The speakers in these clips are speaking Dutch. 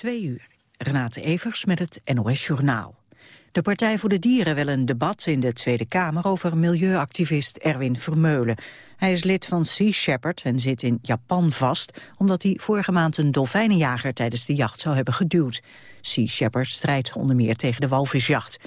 Twee uur. Renate Evers met het NOS Journaal. De Partij voor de Dieren wil een debat in de Tweede Kamer over milieuactivist Erwin Vermeulen. Hij is lid van Sea Shepherd en zit in Japan vast... omdat hij vorige maand een dolfijnenjager tijdens de jacht zou hebben geduwd. Sea Shepherd strijdt onder meer tegen de walvisjacht.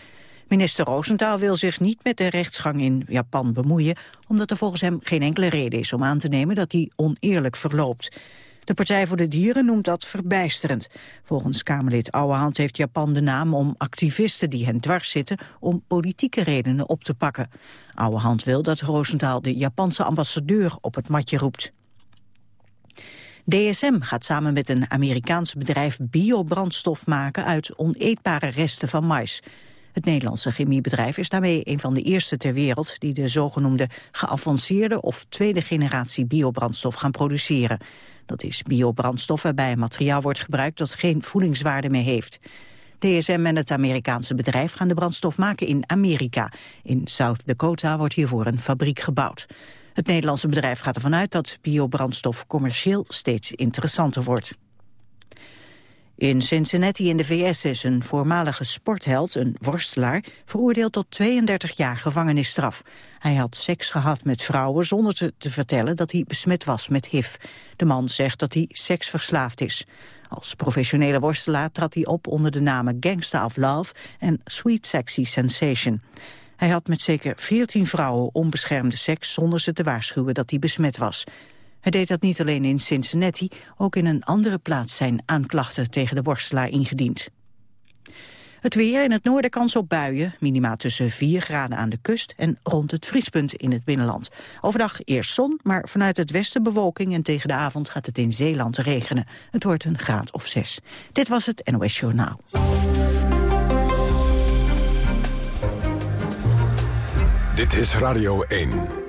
Minister Roosentaal wil zich niet met de rechtsgang in Japan bemoeien... omdat er volgens hem geen enkele reden is om aan te nemen dat die oneerlijk verloopt. De Partij voor de Dieren noemt dat verbijsterend. Volgens Kamerlid Ouwehand heeft Japan de naam om activisten die hen dwars zitten om politieke redenen op te pakken. Ouwehand wil dat Roosentaal de Japanse ambassadeur op het matje roept. DSM gaat samen met een Amerikaans bedrijf biobrandstof maken uit oneetbare resten van mais. Het Nederlandse chemiebedrijf is daarmee een van de eerste ter wereld die de zogenoemde geavanceerde of tweede generatie biobrandstof gaan produceren. Dat is biobrandstof waarbij materiaal wordt gebruikt dat geen voedingswaarde meer heeft. DSM en het Amerikaanse bedrijf gaan de brandstof maken in Amerika. In South Dakota wordt hiervoor een fabriek gebouwd. Het Nederlandse bedrijf gaat ervan uit dat biobrandstof commercieel steeds interessanter wordt. In Cincinnati in de VS is een voormalige sportheld, een worstelaar, veroordeeld tot 32 jaar gevangenisstraf. Hij had seks gehad met vrouwen zonder te, te vertellen dat hij besmet was met HIV. De man zegt dat hij seksverslaafd is. Als professionele worstelaar trad hij op onder de namen Gangsta of Love en Sweet Sexy Sensation. Hij had met zeker 14 vrouwen onbeschermde seks zonder ze te waarschuwen dat hij besmet was. Hij deed dat niet alleen in Cincinnati, ook in een andere plaats zijn aanklachten tegen de worstelaar ingediend. Het weer in het noorden kans op buien, minima tussen 4 graden aan de kust en rond het vriespunt in het binnenland. Overdag eerst zon, maar vanuit het westen bewolking en tegen de avond gaat het in Zeeland regenen. Het wordt een graad of 6. Dit was het NOS Journaal. Dit is Radio 1.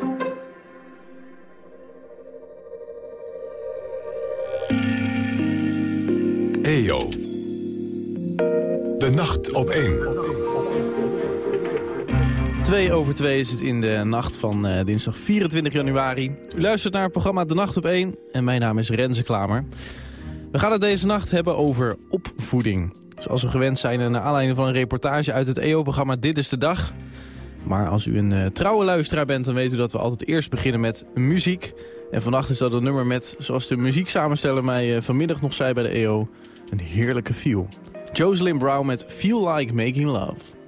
EO. De nacht op 1. 2 over 2 is het in de nacht van uh, dinsdag 24 januari. U luistert naar het programma De Nacht op 1 en mijn naam is Renze Klamer. We gaan het deze nacht hebben over opvoeding. Zoals we gewend zijn naar aanleiding van een reportage uit het EO-programma Dit is de Dag. Maar als u een uh, trouwe luisteraar bent, dan weet u dat we altijd eerst beginnen met muziek. En vannacht is dat een nummer met, zoals de muzieksamensteller mij uh, vanmiddag nog zei bij de EO, een heerlijke feel. Jocelyn Brown met Feel Like Making Love.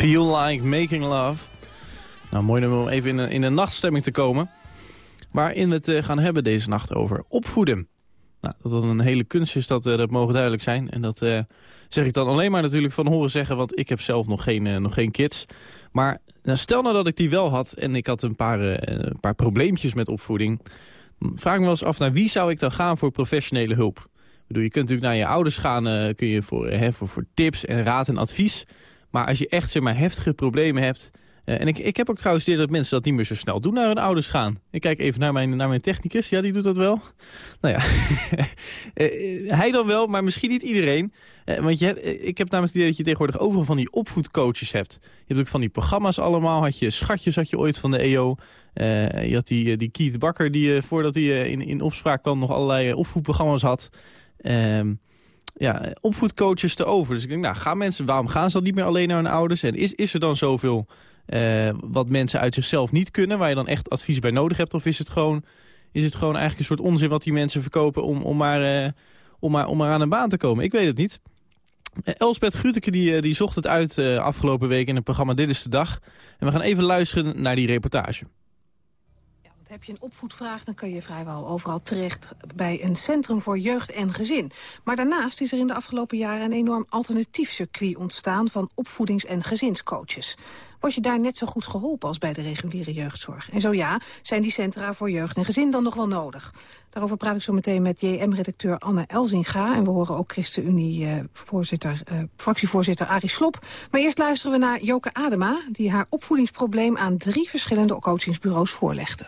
Feel Like Making Love. Nou, mooi om even in een, in een nachtstemming te komen. Waarin we het eh, gaan hebben deze nacht over opvoeden. Nou, dat dat een hele kunst is, dat, eh, dat mogen duidelijk zijn. En dat eh, zeg ik dan alleen maar natuurlijk van horen zeggen... want ik heb zelf nog geen, nog geen kids. Maar nou, stel nou dat ik die wel had en ik had een paar, een paar probleempjes met opvoeding... vraag me wel eens af naar wie zou ik dan gaan voor professionele hulp. Ik bedoel, je kunt natuurlijk naar je ouders gaan kun je voor, hè, voor, voor tips en raad en advies... Maar als je echt zeg maar, heftige problemen hebt... eh, en ik, ik heb ook trouwens idee dat mensen dat niet meer zo snel doen naar hun ouders gaan. Ik kijk even naar mijn, naar mijn technicus. Ja, die doet dat wel. Nou ja, Eh, eh, hij dan wel, maar misschien niet iedereen. Want je ik heb namelijk het idee dat je tegenwoordig overal van die opvoedcoaches hebt. Je hebt ook van die programma's allemaal. Had je Schatjes had je ooit van de EO. Je had die, die Keith Bakker die voordat hij in, in opspraak kwam nog allerlei opvoedprogramma's had. Ehm ja, opvoedcoaches te over. Dus ik denk, nou, gaan mensen, waarom gaan ze dan niet meer alleen naar hun ouders? En is, is er dan zoveel eh, wat mensen uit zichzelf niet kunnen... waar je dan echt advies bij nodig hebt? Of is het gewoon, is het gewoon eigenlijk een soort onzin wat die mensen verkopen... om, om, maar, eh, om, maar, om maar aan een baan te komen? Ik weet het niet. Eh, Elsbeth Gruteke die, die zocht het uit afgelopen week in het programma Dit is de Dag. En we gaan even luisteren naar die reportage. Heb je een opvoedvraag, dan kun je vrijwel overal terecht bij een centrum voor jeugd en gezin. Maar daarnaast is er in de afgelopen jaren een enorm alternatief circuit ontstaan van opvoedings- en gezinscoaches. Word je daar net zo goed geholpen als bij de reguliere jeugdzorg? En zo ja, zijn die centra voor jeugd en gezin dan nog wel nodig? Daarover praat ik zo meteen met JM-redacteur Anne Elzinga. En we horen ook ChristenUnie-voorzitter, eh, fractievoorzitter Arie Slop. Maar eerst luisteren we naar Joke Adema... die haar opvoedingsprobleem aan drie verschillende coachingsbureaus voorlegde.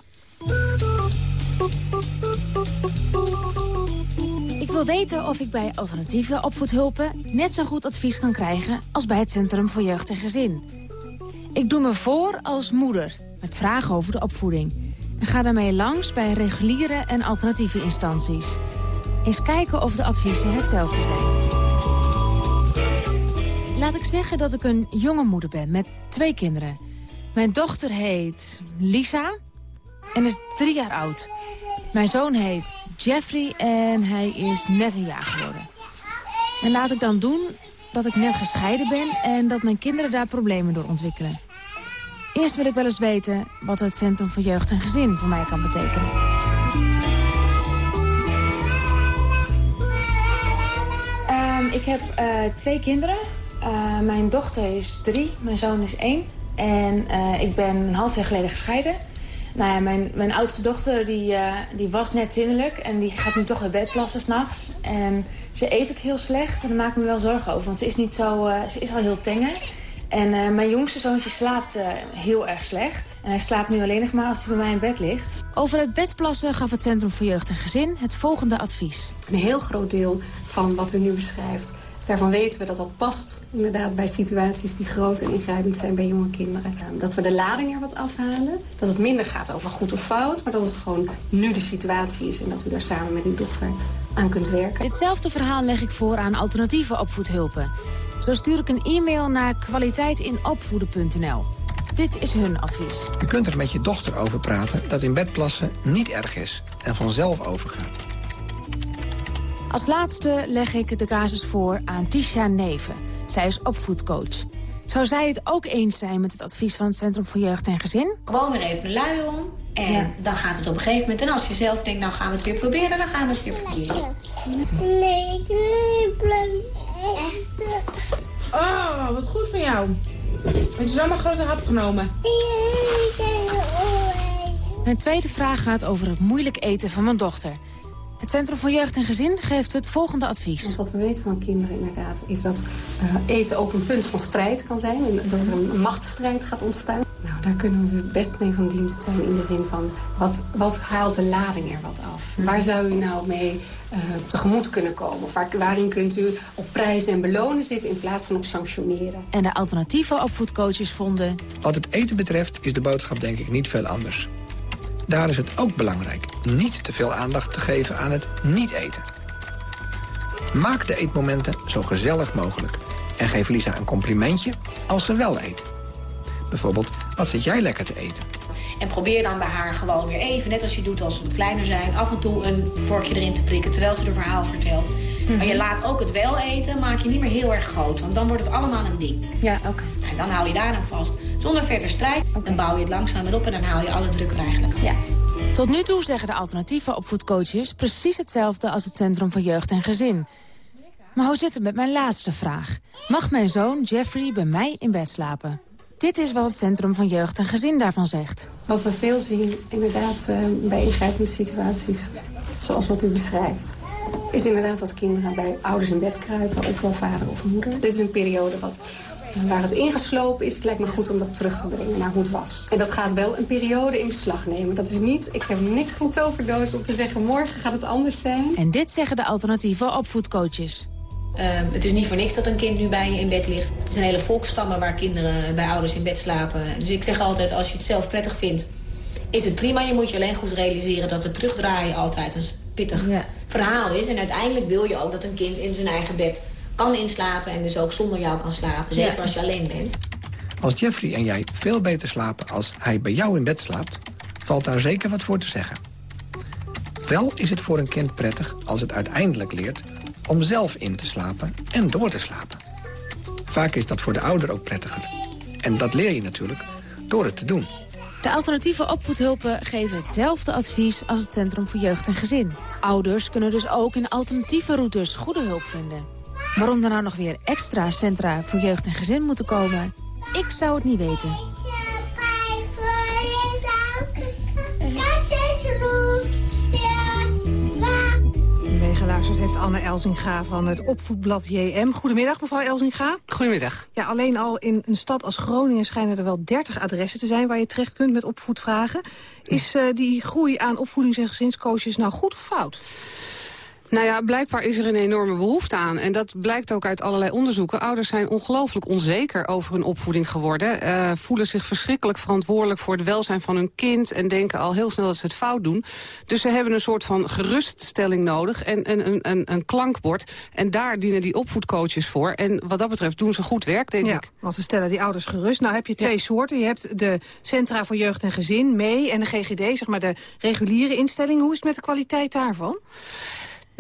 Ik wil weten of ik bij alternatieve opvoedhulpen net zo goed advies kan krijgen als bij het Centrum voor Jeugd en Gezin. Ik doe me voor als moeder met vragen over de opvoeding. En ga daarmee langs bij reguliere en alternatieve instanties. Eens kijken of de adviezen hetzelfde zijn. Laat ik zeggen dat ik een jonge moeder ben met twee kinderen. Mijn dochter heet Lisa en is drie jaar oud. Mijn zoon heet Jeffrey en hij is net een jaar geworden. En laat ik dan doen dat ik net gescheiden ben en dat mijn kinderen daar problemen door ontwikkelen. Eerst wil ik wel eens weten wat het Centrum voor Jeugd en Gezin voor mij kan betekenen. Ehm, ik heb eh, twee kinderen. Eh, mijn dochter is drie, mijn zoon is één. En eh, ik ben een half jaar geleden gescheiden. Nou ja, mijn, mijn oudste dochter die, eh, die was net zindelijk en die gaat nu toch naar bed plassen s'nachts. En ze eet ook heel slecht en daar maak ik me wel zorgen over, want ze is, niet zo, eh, ze is al heel tenger. En eh, mijn jongste zoontje slaapt eh, heel erg slecht. En hij slaapt nu alleen nog maar als hij bij mij in bed ligt. Over het bedplassen gaf het Centrum voor Jeugd en Gezin het volgende advies. Een heel groot deel van wat u nu beschrijft... daarvan weten we dat dat past inderdaad bij situaties die groot en ingrijpend zijn bij jonge kinderen. Eh, Dat we de lading er wat afhalen. Dat het minder gaat over goed of fout. Maar dat het gewoon nu de situatie is en dat u daar samen met uw dochter aan kunt werken. Ditzelfde verhaal leg ik voor aan alternatieve opvoedhulpen. Zo stuur ik een e-mail naar kwaliteitinopvoeden.nl. Dit is hun advies. Je kunt er met je dochter over praten dat in bed plassen niet erg is en vanzelf overgaat. Als laatste leg ik de casus voor aan Tisha Neven. Zij is opvoedcoach. Zou zij het ook eens zijn met het advies van het Centrum voor Jeugd en Gezin? Gewoon weer even de luier om. En Ja. dan gaat het op een gegeven moment. En als je zelf denkt, nou gaan we het weer proberen, dan gaan we het weer proberen. Nee, ik wil. Oh, wat goed van jou. Heb je zomaar een grote hap genomen? Mijn tweede vraag gaat over het moeilijk eten van mijn dochter. Het Centrum voor Jeugd en Gezin geeft het volgende advies. Wat we weten van kinderen inderdaad... is dat eh, eten ook een punt van strijd kan zijn. En dat er een machtsstrijd gaat ontstaan. Nou, daar kunnen we best mee van dienst zijn in de zin van... wat, wat haalt de lading er wat af? Waar zou u nou mee eh, tegemoet kunnen komen? Of waar, waarin kunt u op prijzen en belonen zitten... in plaats van op sanctioneren? En de alternatieve opvoedcoaches vonden... Wat het eten betreft is de boodschap denk ik niet veel anders. Daar is het ook belangrijk niet te veel aandacht te geven aan het niet eten. Maak de eetmomenten zo gezellig mogelijk. En geef Lisa een complimentje als ze wel eet. Bijvoorbeeld, wat zit jij lekker te eten? En probeer dan bij haar gewoon weer even, net als je doet als ze wat kleiner zijn... af en toe een vorkje erin te prikken terwijl ze er verhaal vertelt. Maar je laat ook het wel eten, maak je niet meer heel erg groot. Want dan wordt het allemaal een ding. Ja, oké. Nou, dan hou je daar aan vast. Zonder verder strijd. Dan bouw je het langzaam weer op en dan haal je alle druk er eigenlijk af. Ja. Tot nu toe zeggen de alternatieve opvoedcoaches precies hetzelfde als het Centrum voor Jeugd en Gezin. Maar hoe zit het met mijn laatste vraag? Mag mijn zoon Jeffrey bij mij in bed slapen? Dit is wat het Centrum van Jeugd en Gezin daarvan zegt. Wat we veel zien, inderdaad, uh, bij ingrijpende situaties, zoals wat u beschrijft... is inderdaad dat kinderen bij ouders in bed kruipen, ofwel vader of moeder. Dit is een periode wat, waar het ingeslopen is. Het lijkt me goed om dat terug te brengen naar hoe het was. En dat gaat wel een periode in beslag nemen. Dat is niet, ik heb niks geen toverdoos om te zeggen... morgen gaat het anders zijn. En dit zeggen de alternatieve opvoedcoaches. Ehm, het is niet voor niks dat een kind nu bij je in bed ligt. Het zijn hele volkstammen waar kinderen bij ouders in bed slapen. Dus ik zeg altijd, als je het zelf prettig vindt, is het prima. Je moet je alleen goed realiseren dat het terugdraaien altijd een pittig verhaal is. En uiteindelijk wil je ook dat een kind in zijn eigen bed kan inslapen... en dus ook zonder jou kan slapen, zeker als je alleen bent. Als Jeffrey en jij veel beter slapen als hij bij jou in bed slaapt... valt daar zeker wat voor te zeggen. Wel is het voor een kind prettig als het uiteindelijk leert om zelf in te slapen en door te slapen. Vaak is dat voor de ouder ook prettiger. En dat leer je natuurlijk door het te doen. De alternatieve opvoedhulpen geven hetzelfde advies als het Centrum voor Jeugd en Gezin. Ouders kunnen dus ook in alternatieve routes goede hulp vinden. Waarom er nou nog weer extra centra voor jeugd en gezin moeten komen, ik zou het niet weten. geluisterd heeft Anne Elzinga van het opvoedblad JM. Goedemiddag, mevrouw Elzinga. Goedemiddag. Ja, alleen al in een stad als Groningen schijnen er wel 30 adressen te zijn... waar je terecht kunt met opvoedvragen. Is uh, die groei aan opvoedings- en gezinscoaches nou goed of fout? Nou ja, blijkbaar is er een enorme behoefte aan. En dat blijkt ook uit allerlei onderzoeken. Ouders zijn ongelooflijk onzeker over hun opvoeding geworden. Uh, voelen zich verschrikkelijk verantwoordelijk voor het welzijn van hun kind... en denken al heel snel dat ze het fout doen. Dus ze hebben een soort van geruststelling nodig en een, een, een, een klankbord. En daar dienen die opvoedcoaches voor. En wat dat betreft doen ze goed werk, denk ja, ik. want ze stellen die ouders gerust. Nou heb je twee soorten. Je hebt de Centra voor Jeugd en Gezin, mee, en de GGD, zeg maar de reguliere instelling. Hoe is het met de kwaliteit daarvan?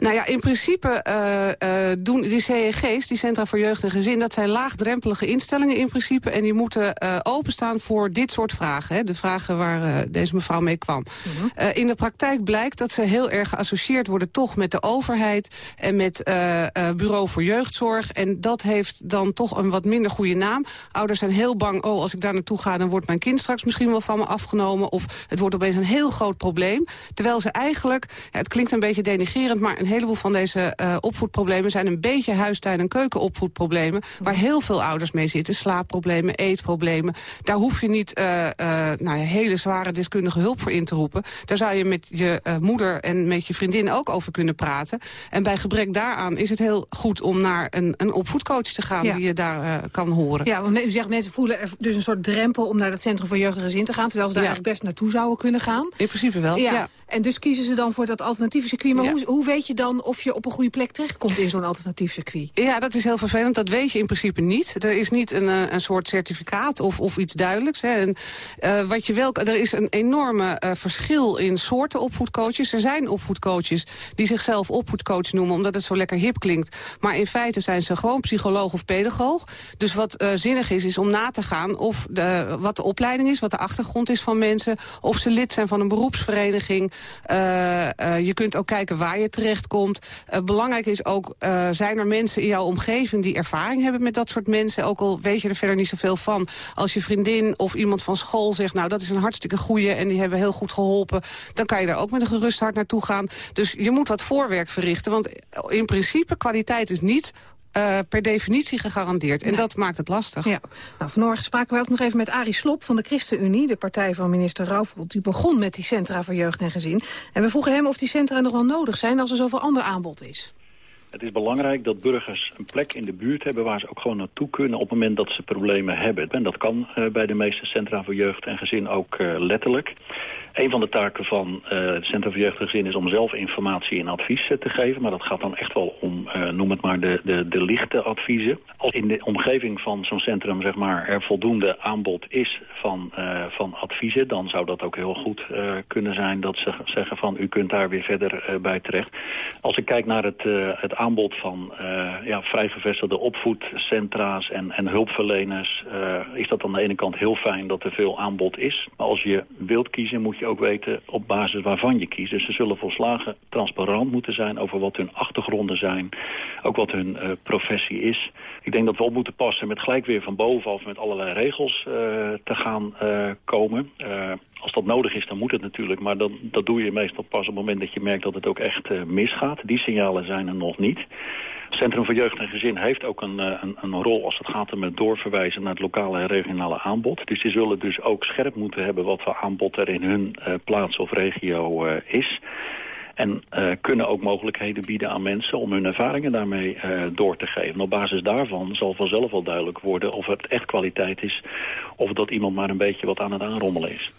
Nou ja, in principe uh, uh, doen die CEG's, die Centra voor Jeugd en Gezin... dat zijn laagdrempelige instellingen in principe... en die moeten uh, openstaan voor dit soort vragen. Hè, de vragen waar deze mevrouw mee kwam. -huh. Mhm. in de praktijk blijkt dat ze heel erg geassocieerd worden... toch met de overheid en met Bureau voor Jeugdzorg. En dat heeft dan toch een wat minder goede naam. Ouders zijn heel bang, oh, als ik daar naartoe ga... dan wordt mijn kind straks misschien wel van me afgenomen... of het wordt opeens een heel groot probleem. Terwijl ze eigenlijk, ja, het klinkt een beetje denigerend... maar een heleboel van deze uh, opvoedproblemen zijn een beetje huistuin- en keukenopvoedproblemen. Waar heel veel ouders mee zitten. Slaapproblemen, eetproblemen. Daar hoef je niet uh, uh, nou, hele zware deskundige hulp voor in te roepen. Daar zou je met je moeder en met je vriendin ook over kunnen praten. En bij gebrek daaraan is het heel goed om naar een, een opvoedcoach te gaan... Ja. die je daar kan horen. Ja, want u zegt mensen voelen dus een soort drempel... om naar het Centrum voor Jeugd en Gezin te gaan... terwijl ze daar ja. eigenlijk best naartoe zouden kunnen gaan. In principe wel, ja. ja. En dus kiezen ze dan voor dat alternatieve circuit. Maar hoe, hoe weet je dan of je op een goede plek terechtkomt in zo'n alternatief circuit? Ja, dat is heel vervelend. Dat weet je in principe niet. Er is niet een, een soort certificaat of, of iets duidelijks. Hè. En, uh, wat je wel, er is een enorme uh, verschil in soorten opvoedcoaches. Er zijn opvoedcoaches die zichzelf opvoedcoach noemen... omdat het zo lekker hip klinkt. Maar in feite zijn ze gewoon psycholoog of pedagoog. Dus wat uh, zinnig is, is om na te gaan of de, wat de opleiding is... wat de achtergrond is van mensen. Of ze lid zijn van een beroepsvereniging. Je kunt ook kijken waar je terechtkomt. Uh, belangrijk is ook, zijn er mensen in jouw omgeving die ervaring hebben met dat soort mensen? Ook al weet je er verder niet zoveel van. Als je vriendin of iemand van school zegt, nou dat is een hartstikke goeie en die hebben heel goed geholpen, dan kan je daar ook met een gerust hart naartoe gaan. Dus je moet wat voorwerk verrichten, want in principe kwaliteit is niet uh, per definitie gegarandeerd. En dat maakt het lastig. Ja. Nou, vanmorgen spraken we ook nog even met Arie Slop van de ChristenUnie... de partij van minister Rauwvold. Die begon met die centra voor jeugd en gezin. En we vroegen hem of die centra nog wel nodig zijn... als er zoveel ander aanbod is. Het is belangrijk dat burgers een plek in de buurt hebben... waar ze ook gewoon naartoe kunnen op het moment dat ze problemen hebben. En dat kan uh, bij de meeste centra voor jeugd en gezin ook uh, letterlijk. Een van de taken van het Centrum voor Jeugd en Gezin is om zelf informatie en advies te geven. Maar dat gaat dan echt wel om, noem het maar, de, de, de lichte adviezen. Als in de omgeving van zo'n centrum zeg maar, er voldoende aanbod is van, van adviezen... dan zou dat ook heel goed kunnen zijn dat ze zeggen van... u kunt daar weer verder bij terecht. Als ik kijk naar het, het aanbod van ja, vrijgevestigde opvoedcentra's en, en hulpverleners... is dat aan de ene kant heel fijn dat er veel aanbod is. Maar als je wilt kiezen moet je ook weten op basis waarvan je kiest. Dus ze zullen volslagen transparant moeten zijn over wat hun achtergronden zijn. Ook wat hun uh, professie is. Ik denk dat we op moeten passen met gelijk weer van bovenaf met allerlei regels uh, te gaan uh, komen. Als dat nodig is, dan moet het natuurlijk. Maar dan, dat doe je meestal pas op het moment dat je merkt dat het ook echt misgaat. Die signalen zijn er nog niet. Centrum voor Jeugd en Gezin heeft ook een, een, een, rol als het gaat om het doorverwijzen naar het lokale en regionale aanbod. Dus die zullen dus ook scherp moeten hebben wat voor aanbod er in hun uh, plaats of regio is. En kunnen ook mogelijkheden bieden aan mensen om hun ervaringen daarmee door te geven. op basis daarvan zal vanzelf wel duidelijk worden of het echt kwaliteit is... of dat iemand maar een beetje wat aan het aanrommelen is.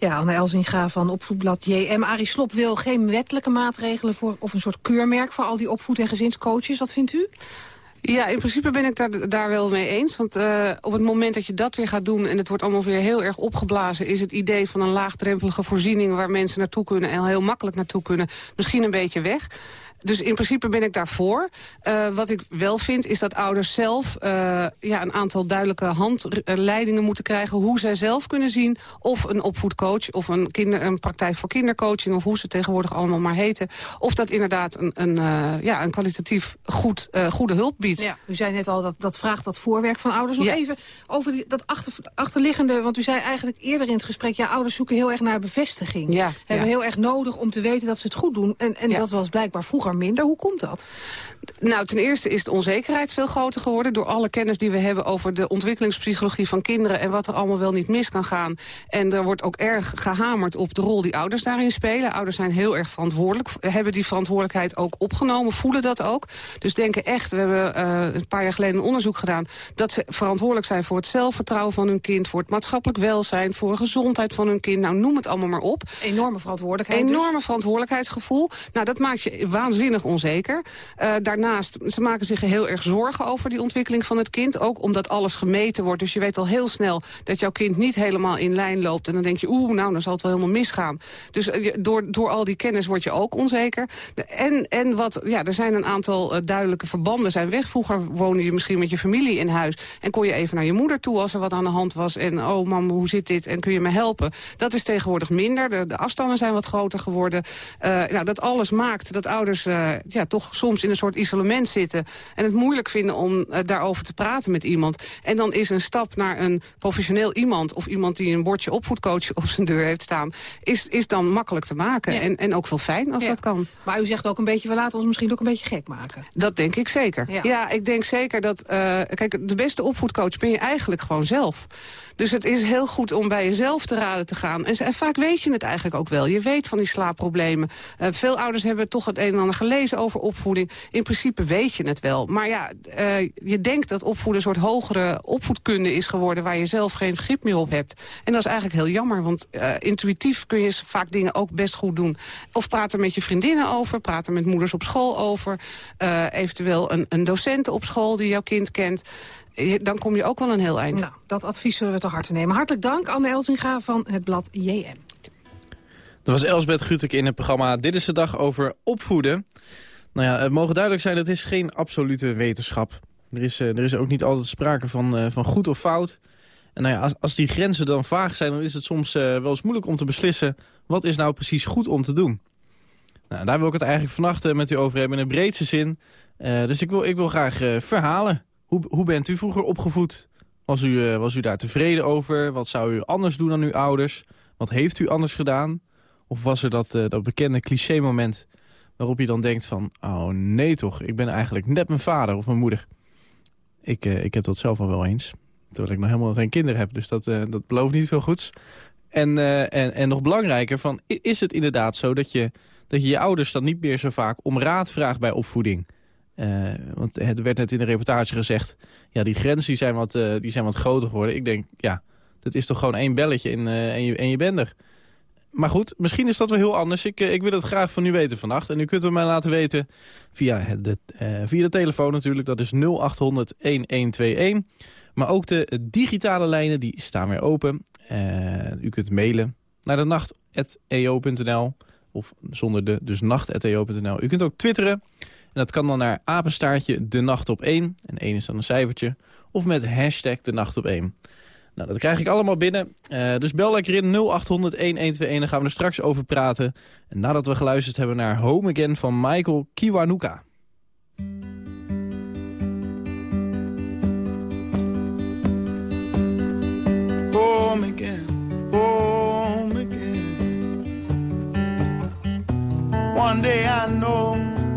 Ja, Anne Elzinga van opvoedblad JM. Arie Slop wil geen wettelijke maatregelen voor, of een soort keurmerk voor al die opvoed- en gezinscoaches. Wat vindt u? Ja, in principe ben ik daar, daar wel mee eens. Want uh, op het moment dat je dat weer gaat doen... en het wordt allemaal weer heel erg opgeblazen... is het idee van een laagdrempelige voorziening... waar mensen naartoe kunnen en heel makkelijk naartoe kunnen... misschien een beetje weg. Dus in principe ben ik daarvoor. Uh, wat ik wel vind is dat ouders zelf uh, ja, een aantal duidelijke handleidingen moeten krijgen... hoe zij zelf kunnen zien of een opvoedcoach of een, kinder, een praktijk voor kindercoaching... of hoe ze tegenwoordig allemaal maar heten... of dat inderdaad een, een, uh, ja, een kwalitatief goed, goede hulp biedt. Ja, u zei net al, dat, dat vraagt dat voorwerk van ouders. Nog ja. even over die, dat achter, achterliggende, want u zei eigenlijk eerder in het gesprek... ja, ouders zoeken heel erg naar bevestiging. Ja, Hebben heel erg nodig om te weten dat ze het goed doen. En, en dat was blijkbaar vroeger minder. Hoe komt dat? Nou, ten eerste is de onzekerheid veel groter geworden... door alle kennis die we hebben over de ontwikkelingspsychologie van kinderen... en wat er allemaal wel niet mis kan gaan. En er wordt ook erg gehamerd op de rol die ouders daarin spelen. Ouders zijn heel erg verantwoordelijk, hebben die verantwoordelijkheid ook opgenomen... voelen dat ook. Dus denken echt, we hebben uh, een paar jaar geleden een onderzoek gedaan... dat ze verantwoordelijk zijn voor het zelfvertrouwen van hun kind... voor het maatschappelijk welzijn, voor de gezondheid van hun kind. Nou, noem het allemaal maar op. Enorme verantwoordelijkheid dus. Enorme dus. verantwoordelijkheidsgevoel. Nou, dat maakt je waanzinnig waanzinnig onzeker. Uh, daarnaast, ze maken zich heel erg zorgen over die ontwikkeling van het kind. Ook omdat alles gemeten wordt. Dus je weet al heel snel dat jouw kind niet helemaal in lijn loopt. En dan denk je, oeh, nou, dan zal het wel helemaal misgaan. Dus uh, door, door al die kennis word je ook onzeker. En, en wat, ja, er zijn een aantal uh, duidelijke verbanden zijn weg. Vroeger woonde je misschien met je familie in huis. En kon je even naar je moeder toe als er wat aan de hand was. En, oh mam, hoe zit dit? En kun je me helpen? Dat is tegenwoordig minder. De, de afstanden zijn wat groter geworden. nou, dat alles maakt dat ouders uh, ja, toch soms in een soort isolement zitten... en het moeilijk vinden om uh, daarover te praten met iemand. En dan is een stap naar een professioneel iemand... of iemand die een bordje opvoedcoach op zijn deur heeft staan... is, is dan makkelijk te maken. Ja. En, en ook wel fijn als ja. dat kan. Maar u zegt ook een beetje, we laten ons misschien ook een beetje gek maken. Dat denk ik zeker. Ja, ja ik denk zeker dat... Uh, kijk, de beste opvoedcoach ben je eigenlijk gewoon zelf. Dus het is heel goed om bij jezelf te raden te gaan. En, vaak weet je het eigenlijk ook wel. Je weet van die slaapproblemen. Uh, veel ouders hebben toch het een en ander gelezen over opvoeding. In principe weet je het wel. Maar ja, uh, je denkt dat opvoeden een soort hogere opvoedkunde is geworden... waar je zelf geen grip meer op hebt. En dat is eigenlijk heel jammer, want uh, intuïtief kun je vaak dingen ook best goed doen. Of praten met je vriendinnen over, praten met moeders op school over. Eventueel een, een docent op school die jouw kind kent dan kom je ook wel een heel eind. Nou, dat advies zullen we te harte nemen. Hartelijk dank, Anne Elzinga van het blad JM. Dat was Elsbeth Gutek in het programma Dit is de Dag over opvoeden. Nou ja, het mogen duidelijk zijn, het is geen absolute wetenschap. Er is, uh, er is ook niet altijd sprake van, uh, van goed of fout. En nou ja, als, als die grenzen dan vaag zijn, dan is het soms uh, wel eens moeilijk om te beslissen... wat is nou precies goed om te doen. Nou, daar wil ik het eigenlijk vannacht met u over hebben in de breedste zin. dus ik wil, ik wil graag verhalen. Hoe, hoe bent u vroeger opgevoed? Was u, uh, was u daar tevreden over? Wat zou u anders doen dan uw ouders? Wat heeft u anders gedaan? Of was er dat, uh, dat bekende cliché-moment waarop je dan denkt van... oh nee toch, ik ben eigenlijk net mijn vader of mijn moeder. Ik, uh, ik heb dat zelf al wel eens. Terwijl ik nog helemaal geen kinderen heb, dus dat, dat belooft niet veel goeds. En, en, en nog belangrijker, van, is het inderdaad zo dat je, dat je je ouders dan niet meer zo vaak om raad vraagt bij opvoeding... Uh, want het werd net in de reportage gezegd... ja, die grenzen die zijn, wat, uh, die zijn wat groter geworden. Ik denk, ja, dat is toch gewoon één belletje en, uh, je, en je maar goed, misschien is dat wel heel anders. Ik, ik wil het graag van u weten vannacht. En u kunt het mij laten weten via de, via de telefoon natuurlijk. Dat is 0800 1121. Maar ook de digitale lijnen die staan weer open. u kunt mailen naar de nacht.eo.nl. Of zonder de, dus nacht.eo.nl. U kunt ook twitteren. En dat kan dan naar apenstaartje de nacht op 1. En 1 is dan een cijfertje. Of met hashtag de nacht op 1. Nou, dat krijg ik allemaal binnen. Uh, dus bel lekker in 0800 1121. Dan gaan we er straks over praten. En nadat we geluisterd hebben naar Home Again van Michael Kiwanuka. Home again, home again. One day I know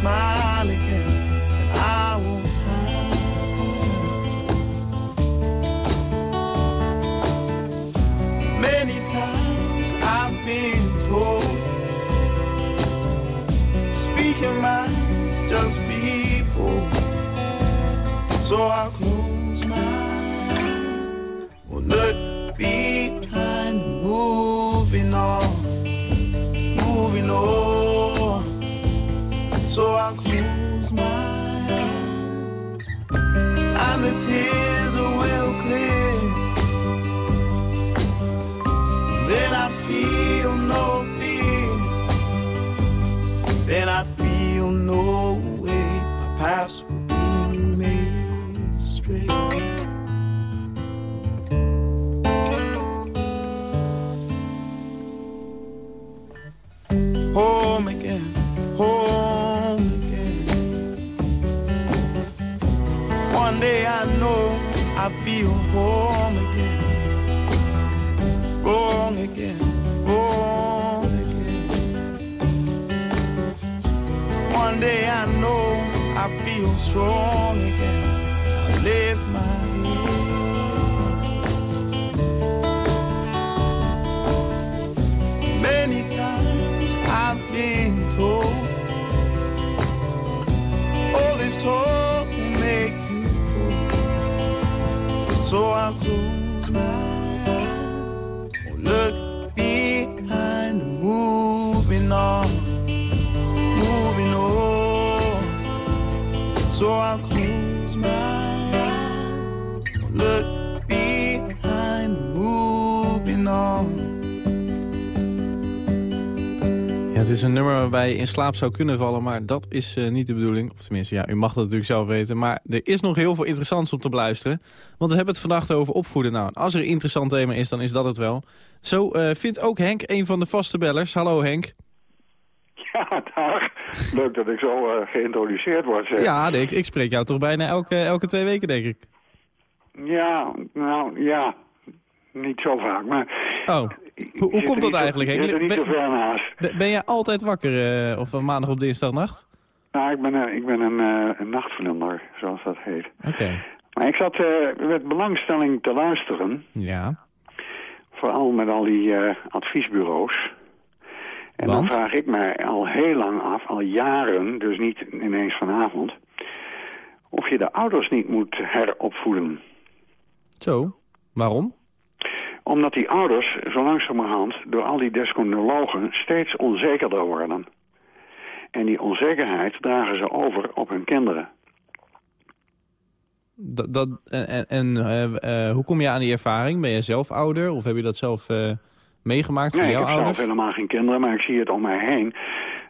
smile again. I won't hide. Many times I've been told, speak your mind, just bold. So I'll waarbij je in slaap zou kunnen vallen, maar dat is eh, niet de bedoeling. Of tenminste, ja, u mag dat natuurlijk zelf weten. Maar er is nog heel veel interessants om te beluisteren. Want we hebben het vannacht over opvoeden. Nou, als er een interessant thema is, dan is dat het wel. Zo eh, vindt ook Henk een van de vaste bellers. Hallo Henk. Ja, dag. Leuk dat ik zo eh, geïntroduceerd word. zeg. Ja, ik, ik spreek jou toch bijna elke, elke twee weken, denk ik. Ja, nou ja, niet zo vaak, maar... Oh, hoe, komt dat eigenlijk, Henk? zit er niet zo ver naast. ben, ben jij altijd wakker, eh, of van maandag op dinsdagnacht? Nou, ik ben, een- ik ben een, eh, een nachtvlinder, zoals dat heet. Oké. Maar ik zat eh, met belangstelling te luisteren, Ja. vooral met al die eh, adviesbureaus. En Want? dan vraag ik mij al heel lang af, al jaren, dus niet ineens vanavond... of je de ouders niet moet heropvoeden. Zo, waarom? Omdat die ouders zo langzamerhand door al die deskundigen steeds onzekerder worden. En die onzekerheid dragen ze over op hun kinderen. Dat, dat, en en eh, eh, hoe kom je aan die ervaring? Ben je zelf ouder of heb je dat zelf eh, meegemaakt van Nee, ik jouw heb zelf ouders? helemaal geen kinderen, maar ik zie het om mij heen.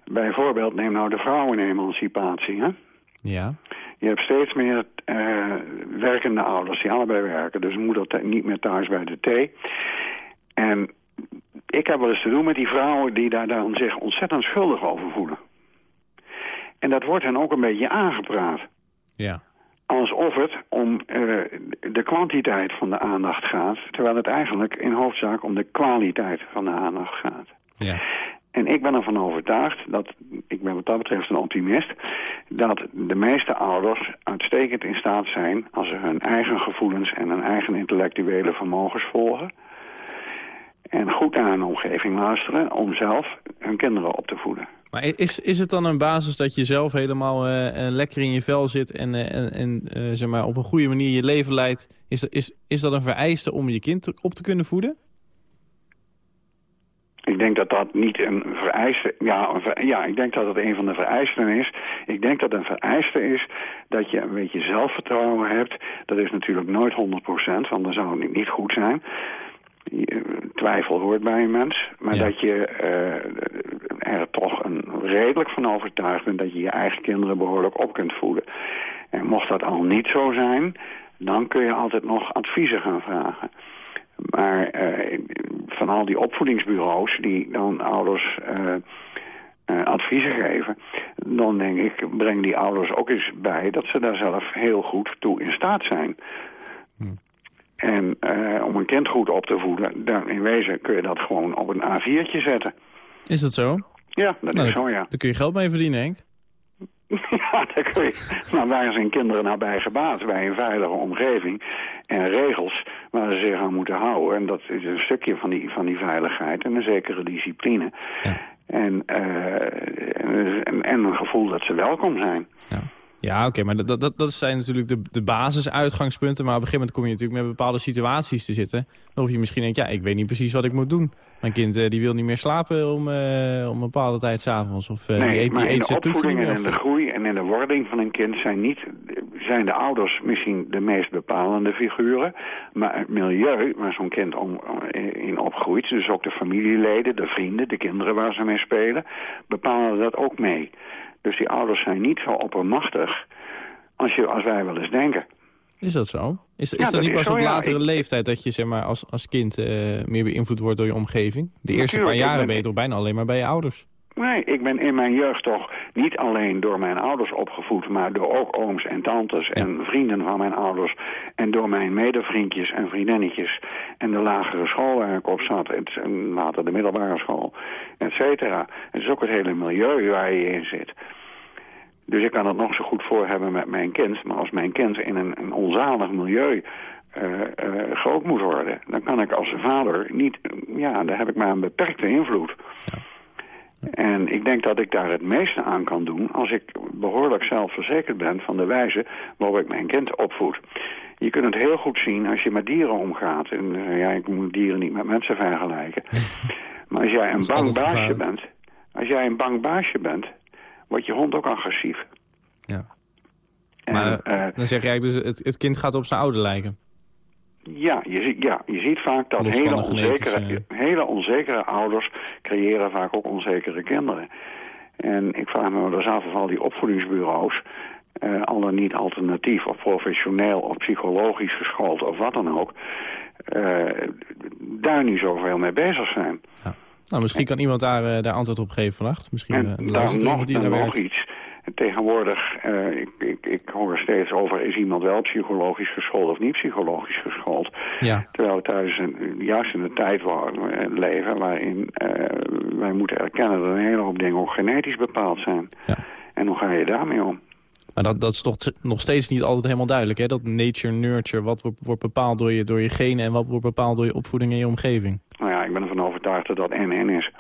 Bijvoorbeeld, neem nou de vrouwenemancipatie. Hè? Ja. Je hebt steeds meer eh, werkende ouders die allebei werken. Dus moeder niet meer thuis bij de thee. En ik heb wel eens te doen met die vrouwen die daar dan zich ontzettend schuldig over voelen. En dat wordt hen ook een beetje aangepraat. Ja. Alsof het om eh, de kwantiteit van de aandacht gaat. Terwijl het eigenlijk in hoofdzaak om de kwaliteit van de aandacht gaat. Ja. En ik ben ervan overtuigd, dat, ik ben wat dat betreft een optimist... dat de meeste ouders uitstekend in staat zijn... als ze hun eigen gevoelens en hun eigen intellectuele vermogens volgen... en goed naar hun omgeving luisteren om zelf hun kinderen op te voeden. Maar is, is het dan een basis dat je zelf helemaal eh, eh, lekker in je vel zit... en, eh, en, zeg maar op een goede manier je leven leidt? Is, is, is dat een vereiste om je kind op te kunnen voeden? Ik denk dat dat niet een vereiste... Ja, een ver- ja, ik denk dat het een van de vereisten is. Ik denk dat een vereiste is dat je een beetje zelfvertrouwen hebt. Dat is natuurlijk nooit 100%, want dan zou het niet goed zijn. Je- Twijfel hoort bij een mens. Maar Ja. dat je eh, er toch een, redelijk van overtuigd bent... dat je je eigen kinderen behoorlijk op kunt voeden. En mocht dat al niet zo zijn... dan kun je altijd nog adviezen gaan vragen. Maar eh, van al die opvoedingsbureaus die dan ouders eh, eh, adviezen geven... dan denk ik, breng die ouders ook eens bij dat ze daar zelf heel goed toe in staat zijn. En eh, om een kind goed op te voeden, dan in wezen kun je dat gewoon op een A4'tje zetten. Is dat zo? Ja, dat Nou, is zo, ja. Daar kun je geld mee verdienen, Henk. Ja, daar kun je. Maar waar zijn kinderen nou bij gebaat? Bij een veilige omgeving en regels waar ze zich aan moeten houden. En dat is een stukje van die, van die veiligheid en een zekere discipline. En, eh, en, en een gevoel dat ze welkom zijn. Ja, oké, maar dat, dat, dat zijn natuurlijk de, de basisuitgangspunten. Maar op een gegeven moment kom je natuurlijk met bepaalde situaties te zitten. Waarop je misschien denkt, ja, ik weet niet precies wat ik moet doen. Mijn kind eh, die wil niet meer slapen om, eh, om een bepaalde tijd s'avonds. Of eh, die eet, maar die in eet de opvoeding en in of- de groei en in de wording van een kind zijn, niet, zijn de ouders misschien de meest bepalende figuren. Maar het milieu waar zo'n kind om, in opgroeit, dus ook de familieleden, de vrienden, de kinderen waar ze mee spelen, bepalen dat ook mee. Dus die ouders zijn niet zo oppermachtig als, je, als wij wel eens denken. Is dat zo? Is, is Ja, dat, dat niet pas zo, op latere leeftijd dat je zeg maar, als, als kind eh, meer beïnvloed wordt door je omgeving? De eerste paar jaren ben je toch bijna alleen maar bij je ouders? Nee, ik ben in mijn jeugd toch niet alleen door mijn ouders opgevoed... maar door ook ooms en tantes en vrienden van mijn ouders... en door mijn medevriendjes en vriendinnetjes... en de lagere school waar ik op zat... en later de middelbare school, et cetera. Het is ook het hele milieu waar je in zit. Dus ik kan het nog zo goed voor hebben met mijn kind... maar als mijn kind in een, een onzalig milieu... eh, groot moet worden, dan kan ik als vader niet, ja, daar heb ik maar een beperkte invloed. En ik denk dat ik daar het meeste aan kan doen als ik behoorlijk zelfverzekerd ben van de wijze waarop ik mijn kind opvoed. Je kunt het heel goed zien als je met dieren omgaat. En eh, ja, ik moet dieren niet met mensen vergelijken. maar als jij een bang baasje bent, als jij een bang baasje bent, wordt je hond ook agressief. Ja. En, maar eh, dan zeg je eigenlijk dus, het, het kind gaat op zijn ouder lijken. Ja, je, ziet- ja, je ziet vaak dat hele onzekere, hele onzekere ouders creëren vaak ook onzekere kinderen. En ik vraag me wel eens af of al die opvoedingsbureaus, eh, al dan niet alternatief of professioneel of psychologisch geschoold of wat dan ook, eh, daar niet zoveel mee bezig zijn. Nou, misschien kan iemand daar, eh, daar antwoord op geven vannacht. Misschien En eh, daar luistert nog, iemand die daar nog werkt. iets. Tegenwoordig, eh, ik, ik, ik hoor steeds over, is iemand wel psychologisch geschoold of niet psychologisch geschoold? Ja. Terwijl we thuis een, juist in een tijd leven waarin eh, wij moeten erkennen dat een hele hoop dingen ook genetisch bepaald zijn. En hoe ga je daarmee om? Maar dat, dat is toch nog steeds niet altijd helemaal duidelijk. Hè? Dat nature, nurture, wat wordt, wordt bepaald door je, door je genen... en wat wordt bepaald door je opvoeding en je omgeving. Nou ja, ik ben ervan overtuigd dat dat en-en is.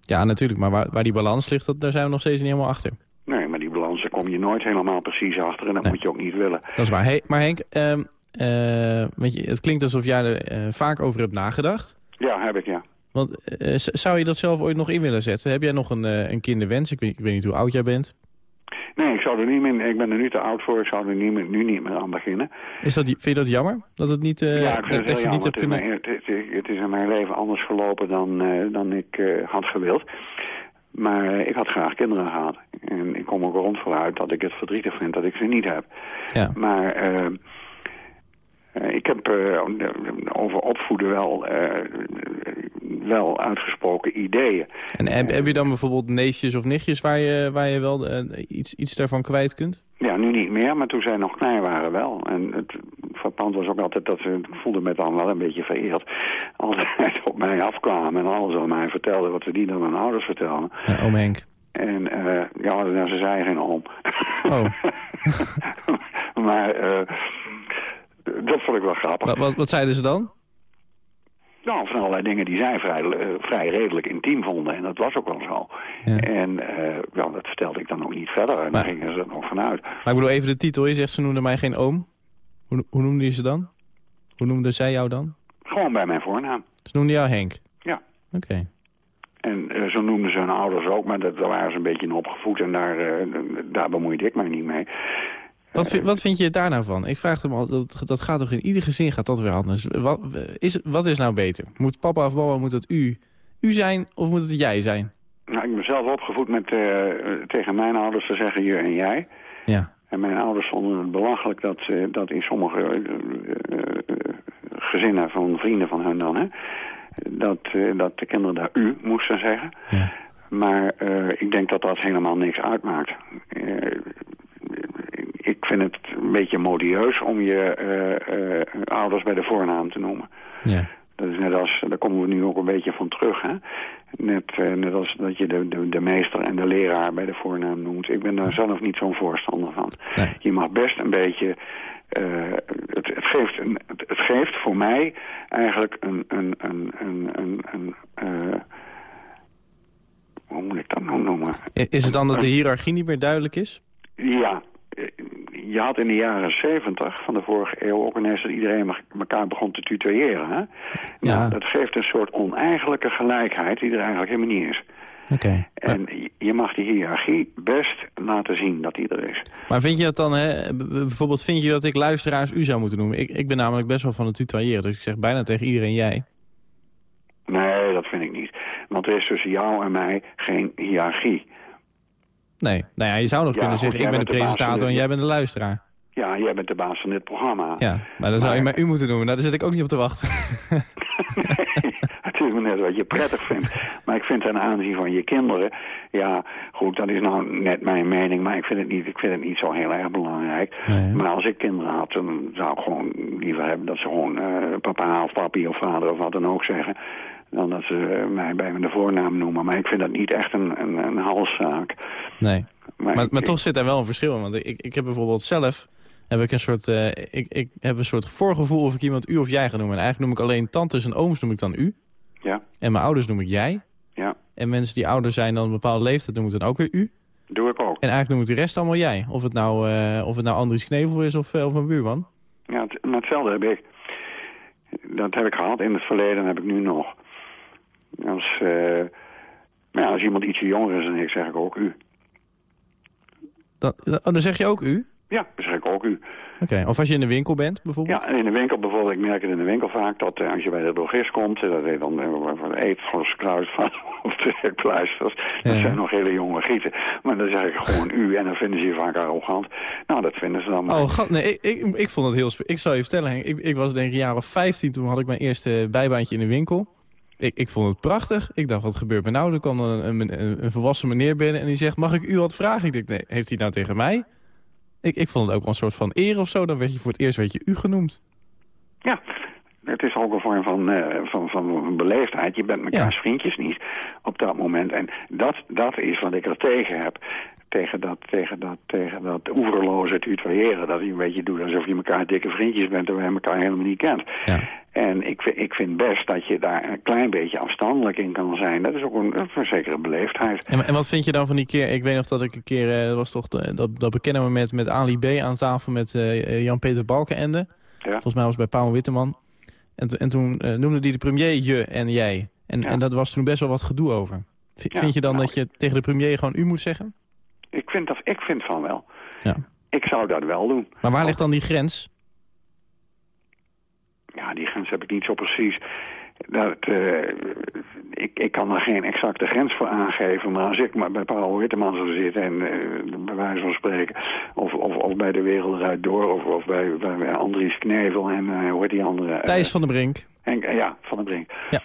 Ja, natuurlijk. Maar waar, waar die balans ligt, dat, daar zijn we nog steeds niet helemaal achter. Nee, maar die balans daar kom je nooit helemaal precies achter en dat moet je ook niet willen. Dat is waar. Hey, maar Henk, ehm, Eh, weet je, het klinkt alsof jij er eh, vaak over hebt nagedacht. Ja, heb ik, ja. Want eh, zou je dat zelf ooit nog in willen zetten? Heb jij nog een, een kinderwens? Ik weet, ik weet niet hoe oud jij bent. Nee, ik, zou er niet meer, ik ben er nu te oud voor. Ik zou er niet meer, nu niet meer aan beginnen. Is dat, vind je dat jammer? Dat het niet, eh, ja, ik vind dat, het je niet jammer. hebt Het, kunnen... is mijn- het, is in mijn leven anders gelopen dan, dan ik had gewild. Maar ik had graag kinderen gehad. En ik kom ook rond vooruit dat ik het verdrietig vind dat ik ze niet heb. Ja. Maar eh, eh, ik heb eh, over opvoeden wel, wel uitgesproken ideeën. En heb, heb je dan bijvoorbeeld neefjes of nichtjes waar je, waar je wel iets, iets daarvan kwijt kunt? Ja, nu niet meer, maar toen zij nog klein waren wel. En het was ook altijd dat ze, ik voelde me dan wel een beetje vereerd, altijd op mij afkwamen en alles aan mij vertelden wat ze niet aan hun ouders vertelden. Ja, oom Henk. En eh, ja, nou, ze zei geen oom. Oh. maar eh, dat vond ik wel grappig. Wat, wat, wat zeiden ze dan? Nou, van allerlei dingen die zij vrij, eh, vrij redelijk intiem vonden. En dat was ook wel zo. En ja, dat vertelde ik dan ook niet verder. En daar gingen ze er nog vanuit. Maar ik bedoel even de titel. Je zegt ze noemden mij geen oom. Hoe, hoe noemde je ze dan? Hoe noemde zij jou dan? Gewoon bij mijn voornaam. Ze noemden jou Henk? Ja. Oké. En eh, zo noemden ze hun ouders ook, maar dat, daar waren ze een beetje in opgevoed. En daar, eh, daar bemoeide ik mij niet mee. Wat, vind, wat vind je daar nou van? Ik vraag hem al, dat, dat gaat toch in ieder gezin gaat dat weer anders. Wat is, wat is nou beter? Moet papa of mama, moet het u, u zijn of moet het jij zijn? Nou, ik ben zelf opgevoed met eh, tegen mijn ouders te zeggen je en jij. Ja. En mijn ouders vonden het belachelijk dat, dat in sommige eh, eh, gezinnen van vrienden van hun dan, hè, dat, eh, dat de kinderen daar u moesten zeggen. Ja. Maar ik denk dat dat helemaal niks uitmaakt. Ik vind het een beetje modieus om je ouders bij de voornaam te noemen. Ja. Dat is net als, daar komen we nu ook een beetje van terug. Hè? Net, eh, net als dat je de, de, de meester en de leraar bij de voornaam noemt. Ik ben daar zelf niet zo'n voorstander van. Je mag best een beetje... eh, het, het, geeft een, het, geeft voor mij eigenlijk een... een, een, een, een, een eh, hoe moet ik dat nou noemen? Is het dan dat de hiërarchie niet meer duidelijk is? Ja, je had in de jaren 70 van de vorige eeuw ook ineens dat iedereen elkaar begon te tutoyeren. Hè? Nou, dat geeft een soort oneigenlijke gelijkheid die er eigenlijk helemaal niet is. Oké. En je- je mag die hiërarchie best laten zien dat die er is. Maar vind je dat dan, hè, bijvoorbeeld vind je dat ik luisteraars u zou moeten noemen? Ik, ik ben namelijk best wel van het tutoyeren, dus ik zeg bijna tegen iedereen jij. Nee, dat vind ik niet. Want er is tussen jou en mij geen hiërarchie. Nee, nou ja, je zou nog Ja, kunnen zeggen, ik ben de presentator en jij bent de luisteraar. Ja, jij bent de baas van dit programma. Ja, maar dan zou je mij u moeten noemen. Nou, daar zit ik ook niet op te wachten. Het is maar net wat je prettig vindt. Maar ik vind ten aanzien van je kinderen... Ja, goed, dat is nou net mijn mening. Maar ik vind het niet, ik vind het niet zo heel erg belangrijk. Maar als ik kinderen had, dan zou ik gewoon liever hebben... dat ze gewoon eh, papa of papi of vader of wat dan ook zeggen... dan dat ze mij bij mijn voornaam noemen. Maar ik vind dat niet echt een, een, een halszaak. Nee. Maar Maar, ik- maar toch zit daar wel een verschil in. Want ik, ik heb bijvoorbeeld zelf heb ik een soort, eh, ik, ik heb een soort voorgevoel of ik iemand u of jij ga noemen. En eigenlijk noem ik alleen tantes en ooms noem ik dan u. Ja. En mijn ouders noem ik jij. Ja. En mensen die ouder zijn dan een bepaalde leeftijd noem ik dan ook weer u. Doe ik ook. En eigenlijk noem ik de rest allemaal jij. Of het nou, eh, of het nou Andries Knevel is of, eh, of een buurman. Ja, het, maar hetzelfde heb ik. Dat heb ik gehad in het verleden en heb ik nu nog. Als, nou ja, als iemand ietsje jonger is dan ik, zeg ik ook u. Dan, dan, dan zeg je ook u? Ja, dan zeg ik ook u. Oké, of als je in de winkel bent bijvoorbeeld? Ja, in de winkel bijvoorbeeld, ik merk het in de winkel vaak, dat eh, als je bij de drogist komt, eh, dat heet dan uh, eet van kruis van of trekpleisters, dat Ja. zijn nog hele jonge gieten. Maar dan zeg ik gewoon u en dan vinden ze je vaak arrogant. Nou, dat vinden ze dan maar. Oh, god, nee, ik, ik, ik vond het heel... Ik zal je vertellen, Henk, ik, ik was denk ik een jaar of 15, toen had ik mijn eerste bijbaantje in de winkel. Ik, ik vond het prachtig. Ik dacht, wat gebeurt er nou? Er kwam een, een, een, een volwassen meneer binnen en die zegt, mag ik u wat vragen? Ik denk, nee, heeft hij nou tegen mij? Ik, ik vond het ook wel een soort van eer of zo. Dan werd je voor het eerst werd je u genoemd. Ja, het is ook een vorm van, eh, van, van beleefdheid. Je bent mekaars vriendjes niet op dat moment. En dat, dat is wat ik er tegen heb. Tegen dat, tegen dat, tegen dat oeverloze tutoyeren. Dat je een beetje doet alsof je elkaar dikke vriendjes bent... terwijl je elkaar helemaal niet kent. En ik, vind- ik vind best dat je daar een klein beetje afstandelijk in kan zijn. Dat is ook een, een zekere beleefdheid. En, en wat vind je dan van die keer... Ik weet nog dat ik een keer... eh, dat was toch de- dat, dat bekennen we met, Ali B. aan tafel met eh, Jan-Peter Balkenende. Volgens mij was het bij Paul Witteman. En, en toen uh, noemde hij de premier je en jij. En, en dat was toen best wel wat gedoe over. V vind je dan nou, dat je tegen de premier gewoon u moet zeggen? Ik vind, dat, ik vind van wel. Ja. Ik zou dat wel doen. Maar waar ligt dan die grens? Ja, die grens heb ik niet zo precies. Dat, uh, ik, ik kan daar geen exacte grens voor aangeven. Maar als ik maar bij Paul Witteman zou zitten... en uh, bij wijze van spreken... of, of, of bij De Wereld eruit Door... of, of bij, bij Andries Knevel en uh, hoe heet die andere... Thijs van der Brink. En, ja, van der Brink. Ja.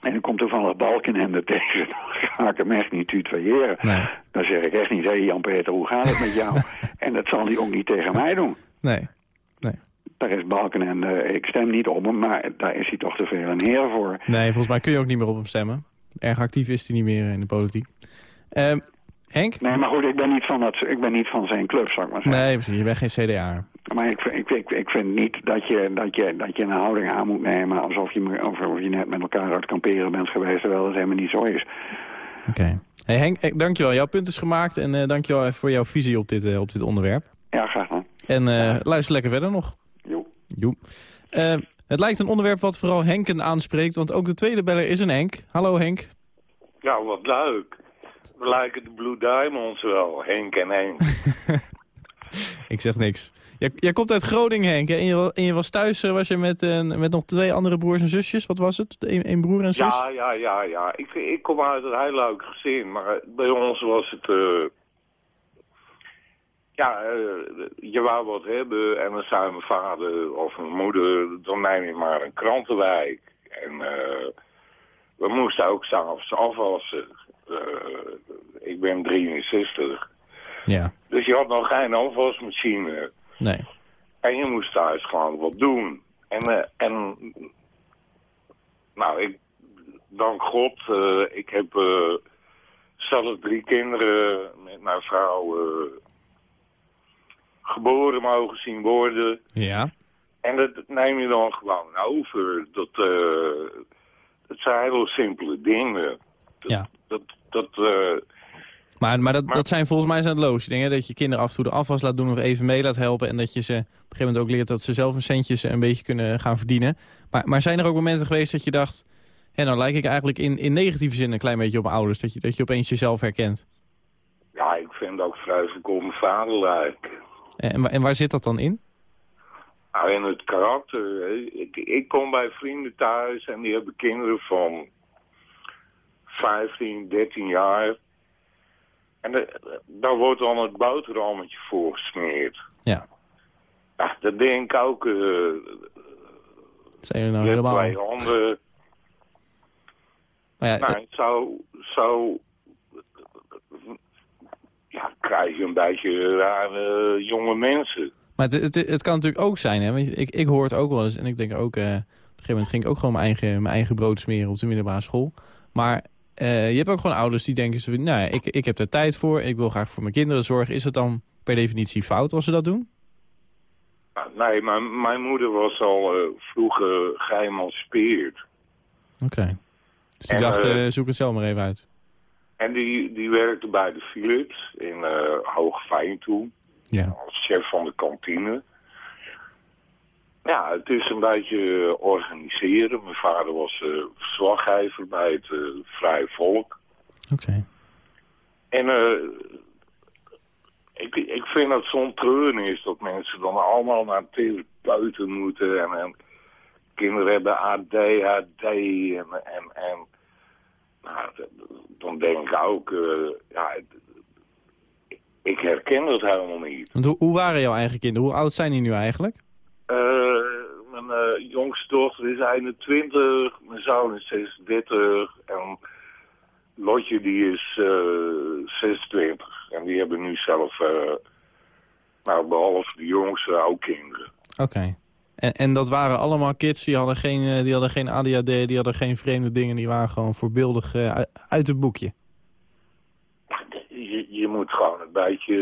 En dan komt toevallig Balkenende tegen. Dan ga ik hem echt niet tutoyeren. Nee. Dan zeg ik echt niet... hé hey Jan-Peter, hoe gaat het met jou? en dat zal hij ook niet tegen mij doen. Nee. Daar is Balken en uh, ik stem niet op hem, maar daar is hij toch te veel een heer voor. Nee, volgens mij kun je ook niet meer op hem stemmen. Erg actief is hij niet meer in de politiek. Uh, Henk? Nee, maar goed, ik ben niet van, dat, ik ben niet van zijn club, zou ik maar zeggen. Nee, precies, je bent geen CDA. Maar ik, ik, ik, ik vind niet dat je, dat, je, dat je een houding aan moet nemen... alsof je, alsof je net met elkaar uit kamperen bent geweest... terwijl het helemaal niet zo is. Oké. Okay. Hey Henk, dankjewel. Jouw punt is gemaakt en uh, dankjewel voor jouw visie op dit, uh, op dit onderwerp. Ja, graag gedaan. En uh, luister lekker verder nog. Uh, het lijkt een onderwerp wat vooral Henken aanspreekt, want ook de tweede beller is een Henk. Hallo Henk. Ja, wat leuk. We lijken de Blue Diamonds wel, Henk en Henk. Ik zeg niks. Jij, jij komt uit Groningen, Henk, hè? En, je, en je was thuis, was je met, uh, met nog twee andere broers en zusjes? Wat was het? Eén een broer en zus? Ja, ja, ja, ja. Ik, ik kom uit een heel leuk gezin, maar bij ons was het... Uh, ja, uh, je wou wat hebben en dan zei mijn vader of mijn moeder, dan neem je maar een krantenwijk. En uh, we moesten ook s'avonds afwassen. Uh, ik ben 63. Ja. Dus je had nog geen afwasmachine. Nee. En je moest thuis gewoon wat doen. En, en nou, ik, dank God, ik heb zelf drie kinderen met mijn vrouw geboren mogen zien worden. Ja. En dat neem je dan gewoon over. Dat, uh, dat zijn hele simpele dingen. Dat, ja. Dat, dat, uh, maar maar, dat, maar dat zijn volgens mij zijn het logische dingen. Dat je kinderen af en toe de afwas laat doen of even mee laat helpen. En dat je ze op een gegeven moment ook leert dat ze zelf een centjes een beetje kunnen gaan verdienen. Maar, maar zijn er ook momenten geweest dat je dacht... Hé, nou lijk ik eigenlijk in, in negatieve zin een klein beetje op mijn ouders. Dat je, dat je opeens jezelf herkent. Ja, ik vind ook vreselijk om mijn vader lijken. En, en waar zit dat dan in? Nou, in het karakter. Ik, ik kom bij vrienden thuis en die hebben kinderen van 15, 13 jaar. En de, daar wordt dan het boterhammetje voor gesmeerd. Ja. ja dat denk ik ook. Uh, Zijn jullie nou helemaal... Twee handen. Maar ja, nou, het zou... zou ja, krijg je een beetje rare jonge mensen. Maar het, het, het kan natuurlijk ook zijn, hè? Want ik, ik hoor het ook wel eens. En ik denk ook, uh, op een gegeven moment ging ik ook gewoon mijn eigen, mijn eigen brood smeren op de middelbare school. Maar uh, je hebt ook gewoon ouders die denken, nou, ik, ik heb er tijd voor, ik wil graag voor mijn kinderen zorgen. Is het dan per definitie fout als ze dat doen? Nee, mijn, mijn moeder was al uh, vroeger geëmancipeerd. Oké. Okay. Dus die en, dacht, zoek het zelf maar even uit. En die, die werkte bij de Philips in uh, Hoogveen toen. Ja. Als chef van de kantine. Ja, het is een beetje organiseren. Mijn vader was uh, verslaggever bij het uh, Vrije Volk. Oké. Okay. En ik, ik vind dat zo'n treurnis dat mensen dan allemaal naar therapeuten moeten. En, en kinderen hebben ADHD en... en, en nou, dan denk ik ook, uh, ja, ik herken dat helemaal niet. Want hoe, hoe, waren jouw eigen kinderen? Hoe oud zijn die nu eigenlijk? Uh, mijn uh, jongste dochter is 21, mijn zoon is 36 en Lotje die is 26. En die hebben nu zelf, nou behalve de jongste, ook kinderen. Oké. Okay. En, en dat waren allemaal kids, die hadden, geen, die hadden geen ADHD, die hadden geen vreemde dingen. Die waren gewoon voorbeeldig uh, uit het boekje. Je, je moet gewoon een beetje...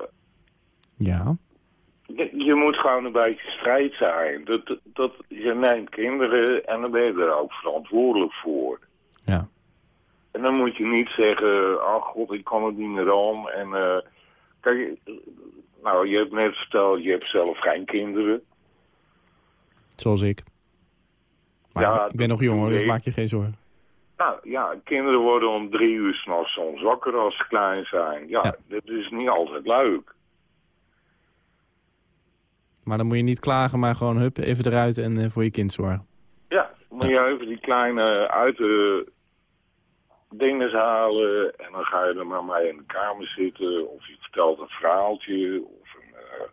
Uh, ja? Je, je, moet gewoon een beetje strijd zijn. Dat, dat, je neemt kinderen en dan ben je er ook verantwoordelijk voor. Ja. En dan moet je niet zeggen, ach god, ik kan het niet meer om en... Uh, Kijk, nou, je hebt net verteld, je hebt zelf geen kinderen. Zoals ik. Maar Ja, ik ben nog jong hoor, dus ik- maak je geen zorgen. Nou ja, kinderen worden om drie uur s'nachts soms wakker als ze klein zijn. Ja, dat is niet altijd leuk. Maar dan moet je niet klagen, maar gewoon hup, even eruit en eh, voor je kind zorgen. Ja, moet je even die kleine uit de dingen halen en dan ga je er maar mee in de kamer zitten. Of je vertelt een verhaaltje of een, eh,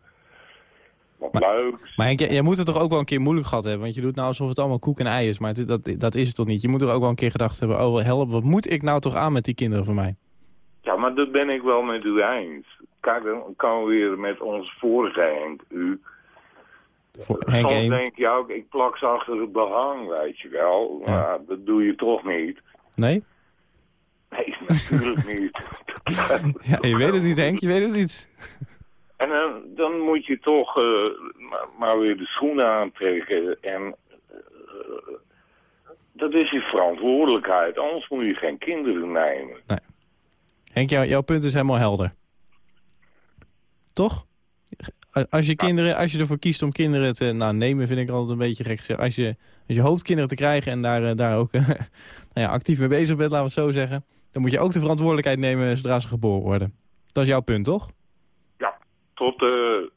wat leuks. Maar Henk, jij, jij moet het toch ook wel een keer moeilijk gehad hebben? Want je doet nou alsof het allemaal koek en ei is, maar het- dat, dat is het toch niet? Je moet er ook wel een keer gedacht hebben, oh help, wat moet ik nou toch aan met die kinderen van mij? Ja, maar dat ben ik wel met u eens. Kijk, dan kan we weer met onze vorige Henk, u. Voor Henk Soms 1. denk je ook, ik plak ze achter het behang, weet je wel. Maar dat doe je toch niet. Nee? Nee, natuurlijk niet. Ja, je weet het niet Henk, je weet het niet. En dan, dan moet je toch eh, maar, maar weer de schoenen aantrekken. En eh, dat is je verantwoordelijkheid. Anders moet je geen kinderen nemen. Henk, jou- jouw punt is helemaal helder. Toch? Als je, kinderen, als je ervoor kiest om kinderen te nou, nemen, vind ik altijd een beetje gek gezegd. Als je, als je hoopt kinderen te krijgen en daar, eh, daar ook eh, nou ja, actief mee bezig bent, laten we het zo zeggen. Dan moet je ook de verantwoordelijkheid nemen zodra ze geboren worden. Dat is jouw punt, toch? Ja, tot, eh,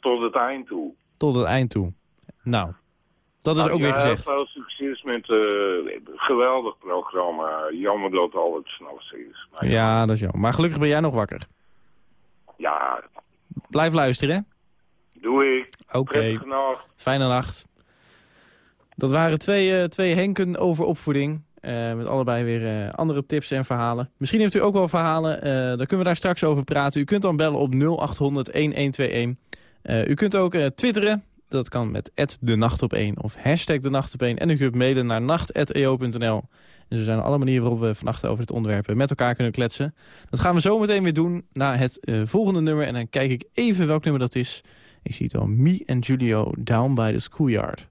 tot het eind toe. Tot het eind toe. Nou, dat is Nou, ook weer ja, gezegd. Veel succes met uh, geweldig programma. Jammer dat al het s'nachts is. Maar Ja, dat is jammer. Maar gelukkig ben jij nog wakker. ja, Blijf luisteren, hè? doe ik. Oké. Fijne nacht. Dat waren twee, eh, twee Henken over opvoeding. Eh, met allebei weer eh, andere tips en verhalen. Misschien heeft u ook wel verhalen. eh daar kunnen we daar straks over praten. U kunt dan bellen op 0800 1121. Eh, u kunt ook twitteren. Dat kan met de nacht op 1 of hashtag de nacht op 1. En u kunt mailen naar nacht.eo.nl. En zo zijn er alle manieren waarop we vannacht over het onderwerp met elkaar kunnen kletsen. Dat gaan we zo meteen weer doen na het volgende nummer. En dan kijk ik even welk nummer dat is. Ik zie het al. Me and Julio Down by the Schoolyard.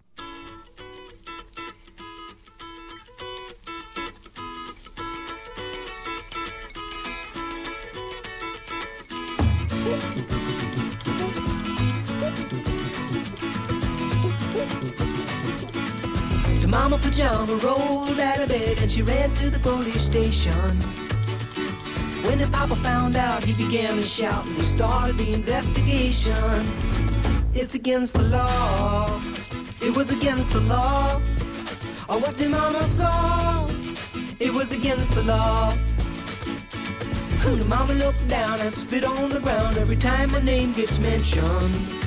Mama pajama rolled out of bed and she ran to the police station. When the papa found out, he began to shout and he started the investigation. It's against the law. It was against the law. Or what the mama saw. It was against the law. The mama looked down and spit on the ground every time my name gets mentioned.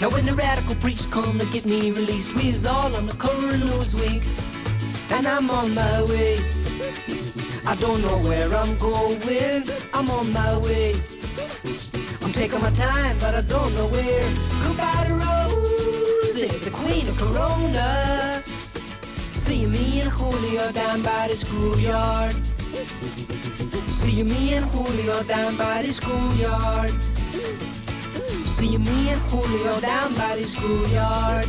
Now when the radical preach come to get me released, we's all on the cover of Newsweek, and I'm on my way. I don't know where I'm going, I'm on my way. I'm taking my time, but I don't know where. Goodbye to Rosie, the queen of Corona. See me and Julio down by the schoolyard. See me and Julio down by the schoolyard. See me and Julio down by the schoolyard.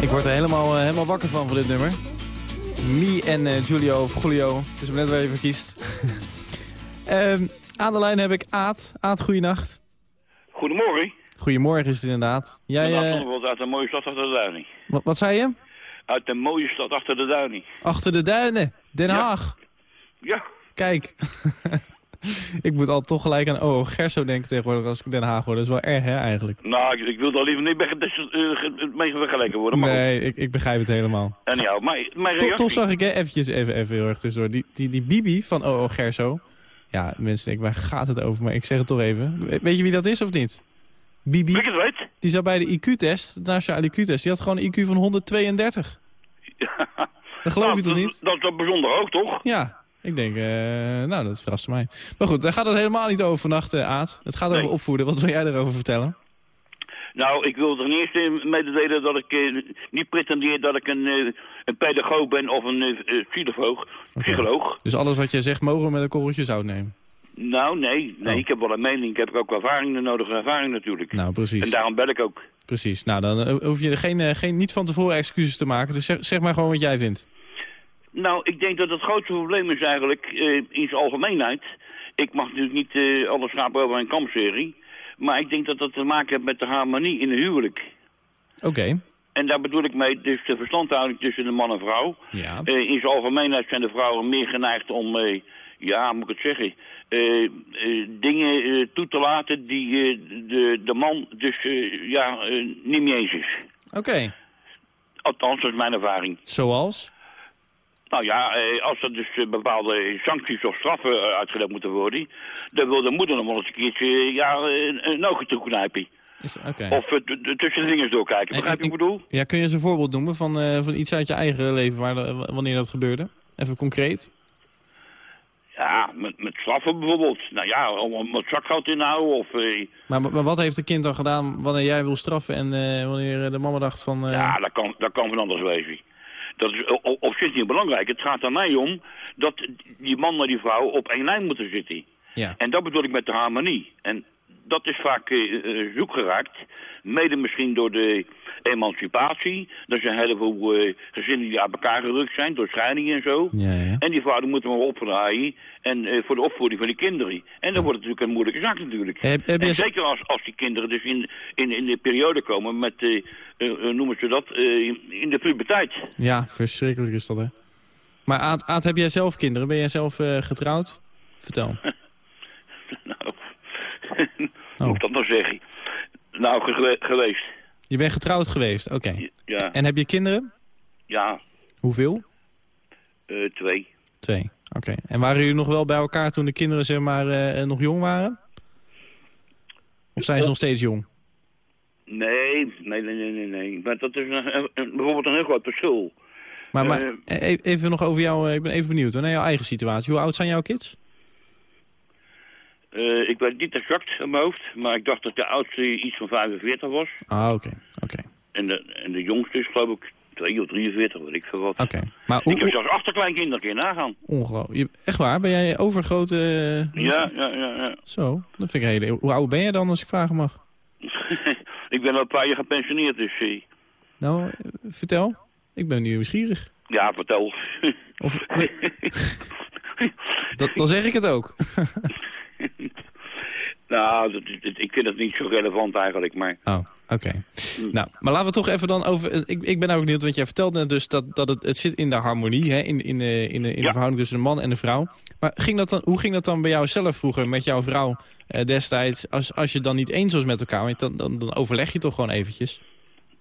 Ik word er helemaal, eh, helemaal wakker van voor dit nummer. Me en eh, Julio of Julio. Het is maar net waar je voor kiest. Aan de lijn heb ik Aad. Aad, goeienacht. Goedemorgen. Goedemorgen is het inderdaad. Jij, eh, uh, uit een mooie stad achter de Duining. wat, wat zei je? Uit een mooie stad achter de Duining. Achter de duinen, Den. Haag. Ja. Kijk. ik moet al toch gelijk aan oh, Gerso denken tegenwoordig als ik Den Haag hoor. Dat is wel erg, hè, eigenlijk. Nou, ik, ik wil daar liever niet eh, ge- mee vergeleken worden. Maar Nee, ik, ik begrijp het helemaal. En jou, mijn, mijn Toch, reactie... toch zag ik, hè, eventjes, even, even heel erg tussendoor. Die, die, die Bibi van oh, Gerso. Ja, mensen denken, waar gaat het over? Maar ik zeg het toch even. We- Weet je wie dat is of niet? Bibi. Ik het weet. Die zat bij de IQ-test, de nationale IQ-test. Die had gewoon een IQ van 132. Dat geloof je toch Nou, niet? Dat is toch bijzonder ook, toch? Ja, ik denk, eh, nou, dat verrast mij. Maar goed, daar gaat het helemaal niet over vannacht, eh, Aad. Het gaat over opvoeden. Wat wil jij erover vertellen? Nou, ik wil ten eerste mededelen dat ik eh, niet pretendeer dat ik een, een pedagoog ben of een eh, eh, psycholoog. psycholoog. Dus alles wat jij zegt, mogen we met een korreltje zout nemen? Nou, nee, nee, ik heb wel een mening. Ik heb ook ervaring, de nodige ervaring natuurlijk. Oh. Nou, precies. En daarom bel ik ook. Precies. Nou, dan eh, hoef je er geen, eh, geen, niet van tevoren excuses te maken. Dus zeg, zeg maar gewoon wat jij vindt. Nou, ik denk dat het grootste probleem is eigenlijk in zijn algemeenheid. Ik mag natuurlijk niet eh, alle schapen over een kampserie. Maar ik denk dat dat te maken heeft met de harmonie in een huwelijk. Oké. En daar bedoel ik mee dus de verstandhouding tussen de man en vrouw. Ja. Eh, in zijn algemeenheid zijn de vrouwen meer geneigd om, eh, ja, moet ik het zeggen, eh, dingen toe te laten die de, de man dus ja, niet mee eens is. Oké. Althans, dat is mijn ervaring. Zoals? Nou ja, als er dus bepaalde sancties of straffen uitgedeeld moeten worden, dan wil de moeder nog wel eens een keertje ja, een, een ogen toeknijpen. Oké. Of eh, tussen de vingers doorkijken. Begrijp je wat ik bedoel? Ja, kun je eens een voorbeeld noemen van, eh, van iets uit je eigen leven waar, wanneer dat gebeurde? Even concreet. Ja, met, met straffen bijvoorbeeld. Nou ja, om het zakgoud in te houden of... eh, Maar, maar wat heeft de kind dan gedaan wanneer jij wil straffen en eh, wanneer de mama dacht van... eh, Ja, dat kan, dat kan van anders wezen. Dat is op zich niet belangrijk. Het gaat er mij om dat die man en die vrouw op één lijn moeten zitten. Ja. En dat bedoel ik met de harmonie. En dat is vaak eh, eh, zoek geraakt. Mede misschien door de emancipatie. Er zijn heel heleboel eh, gezinnen die aan elkaar gerukt zijn door scheidingen en zo. Ja, ja. En die vrouw die moet maar opdraaien en, voor de opvoeding van die kinderen. En dan wordt het natuurlijk een moeilijke zaak natuurlijk. Heb- heb je- en zeker als, als die kinderen dus in, in, in de periode komen met, eh, noemen ze dat, in de puberteit. Ja, verschrikkelijk is dat, hè. Maar Aad, Aad, heb jij zelf kinderen? Ben jij zelf getrouwd? Vertel. hoe moet ik dat nou zeggen? Nou, ge- geweest. Je bent getrouwd geweest, oké. Ja, En heb je kinderen? ja Hoeveel? eh, twee. Twee, oké. En waren jullie nog wel bij elkaar toen de kinderen zeg maar eh, nog jong waren? Of zijn ze nog steeds jong? Nee, nee, nee, nee, nee, nee. Maar dat is een, een- een- bijvoorbeeld een heel groot verschil. Maar, maar Eh, e- even nog over jou, eh, ik ben even benieuwd naar jouw eigen situatie. Hoe oud zijn jouw kids? Eh, ik weet niet exact in mijn hoofd, maar ik dacht dat de oudste iets van 45 was. Ah, oké, oké. En de, en de jongste is geloof ik 2 of 43, weet ik veel wat. Oké. Maar Ik hoe, heb hoe, zelfs achterkleinkinderen keer nagaan. ongelooflijk. Echt waar? Ben jij overgrote... eh, Ja, ja, ja, ja. Zo, dat vind ik heel... Hoe oud ben je dan, als ik vragen mag? ik ben al een paar jaar gepensioneerd, dus eh, Nou, vertel. Ik ben nieuwsgierig. ja, vertel. Of, dat, dan zeg ik het ook. nou, dat, dat- ik vind het niet zo relevant eigenlijk, maar... Oh, oké. Nou, maar laten we toch even dan over... Ik, ik ben ook benieuwd, want jij vertelde net dus dat, dat het, het zit in de harmonie, hè, in, in, de, in, de, in de Ja. verhouding tussen de man en de vrouw. Maar ging dat dan, hoe ging dat dan bij jou zelf vroeger met jouw vrouw eh, destijds? Als, als je dan niet eens was met elkaar, want dan, dan, dan overleg je toch gewoon eventjes?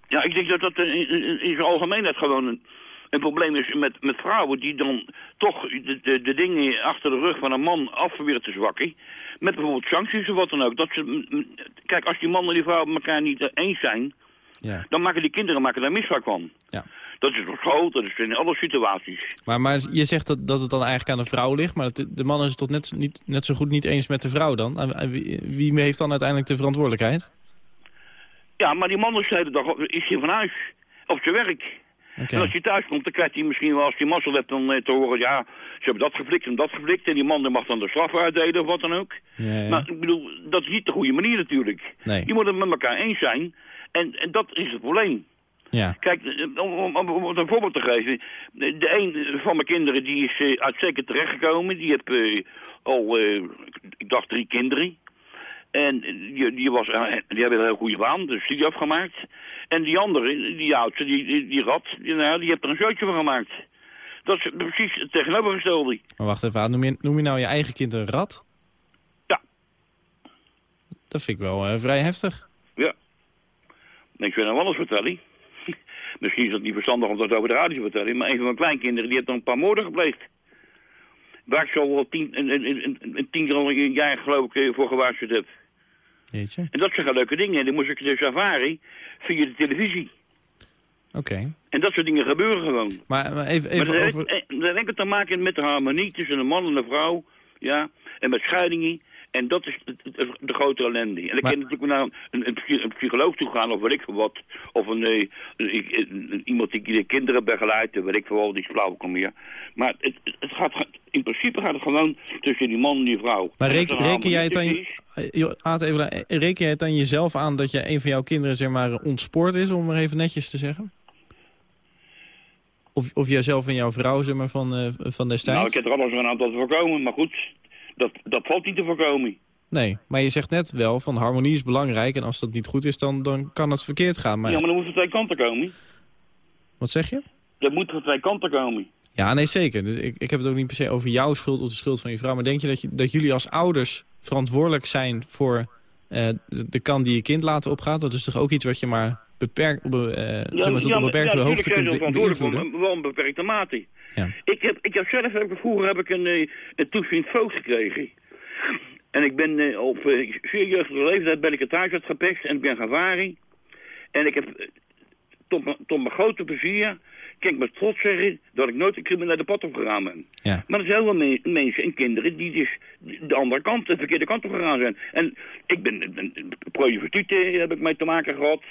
Ja, ik denk dat dat in, in, in zijn algemeenheid gewoon een, een probleem is met, met vrouwen die dan toch de, de, de dingen achter de rug van een man af proberen te zwakken. Met bijvoorbeeld sancties of wat dan ook. Dat ze, kijk, als die man en die vrouw met elkaar niet eens zijn, Ja. dan maken die kinderen maken daar misbruik van. Ja. Dat is op school, dat is in alle situaties. Maar, maar je zegt dat, dat het dan eigenlijk aan de vrouw ligt, maar de man is het toch net, niet, net zo goed niet eens met de vrouw dan? En- wie, wie heeft dan uiteindelijk de verantwoordelijkheid? Ja, maar die man is de hele dag is hier van huis. Op zijn werk. En als hij thuis komt, dan krijgt hij misschien wel, als hij mazzel heeft, dan eh, te horen... ja, ze hebben dat geflikt en dat geflikt... en die man die mag dan de straf uitdelen of wat dan ook. Ja, ja. Maar ik bedoel, dat is niet de goede manier natuurlijk. Nee. Je moet het met elkaar eens zijn. En, en dat is het probleem. Ja. Kijk, eh, om, om, om, om een voorbeeld te geven. De een van mijn kinderen die is uh, uitstekend terechtgekomen. Die heeft uh, al, uh, ik dacht, drie kinderen. En die, die, was, die hebben een heel goede baan, de studie afgemaakt. En die andere, die oudste, die, die, die rat, die, nou, die heeft er een zootje van gemaakt. Dat is precies het tegenovergestelde. Maar wacht even, noem je, noem je nou je eigen kind een rat? Ja. Dat vind ik wel vrij heftig. Ja. Ik wil nou alles vertellen. Misschien is het niet verstandig om dat over de radio te vertellen, maar een van mijn kleinkinderen die heeft dan een paar moorden gepleegd. Waar ik zo wel tien, een, een, een, een tiental jaar geloof ik voor gewaarschuwd heb. Jeetje. En dat zijn leuke dingen. En die moest ik dus ervaren via de televisie. Oké. Okay. En dat soort dingen gebeuren gewoon. Maar, maar even, even maar dat over... heeft, dat heeft te maken met de harmonie tussen een man en een vrouw. Ja. En met scheidingen. En dat is de grote ellende. En dan maar... kan natuurlijk naar een, een, een, psycholoog toe gaan, of weet ik veel wat. Of een, een, iemand die de kinderen begeleidt, weet ik veel wat, die is flauw meer. Maar het, het gaat, in principe gaat het gewoon tussen die man en die vrouw. Maar reken, reken jij het. Je, Aad, even, reken jij het jezelf aan dat je een van jouw kinderen zeg maar ontspoord is, om maar even netjes te zeggen? Of, of jijzelf en jouw vrouw zeg maar, van, uh, van destijds? Nou, ik heb er alles aan dat voorkomen, maar goed, dat, dat valt niet te voorkomen. Nee, maar je zegt net wel van harmonie is belangrijk en als dat niet goed is, dan, dan kan het verkeerd gaan. Maar... Ja, maar dan moet het twee kanten komen. Wat zeg je? Dat moet van twee kanten komen. Ja, nee, zeker. Dus ik, ik heb het ook niet per se over jouw schuld of de schuld van je vrouw. Maar denk je dat, je, dat jullie als ouders verantwoordelijk zijn voor uh, de, de kant die je kind laten opgaat? Dat is toch ook iets wat je maar beperkt, op, uh, ja, zeg maar, tot ja, een beperkte ja, hoogte kunt beïnvloeden? Wel een beperkte mate. Ja. Ik, heb, ik heb zelf, ik, vroeger heb ik een, een toezicht voogd gekregen. En ik ben uh, op uh, zeer jeugdige leeftijd ben ik het huis uitgepest en ik ben varen. En ik heb, tot mijn grote plezier, kan ik met trots zeggen dat ik nooit een criminele pad op gegaan ben. Ja. Maar er zijn me mensen en kinderen die dus de andere kant, de verkeerde kant op gegaan zijn. En ik ben, een projectiete heb ik mee te maken gehad.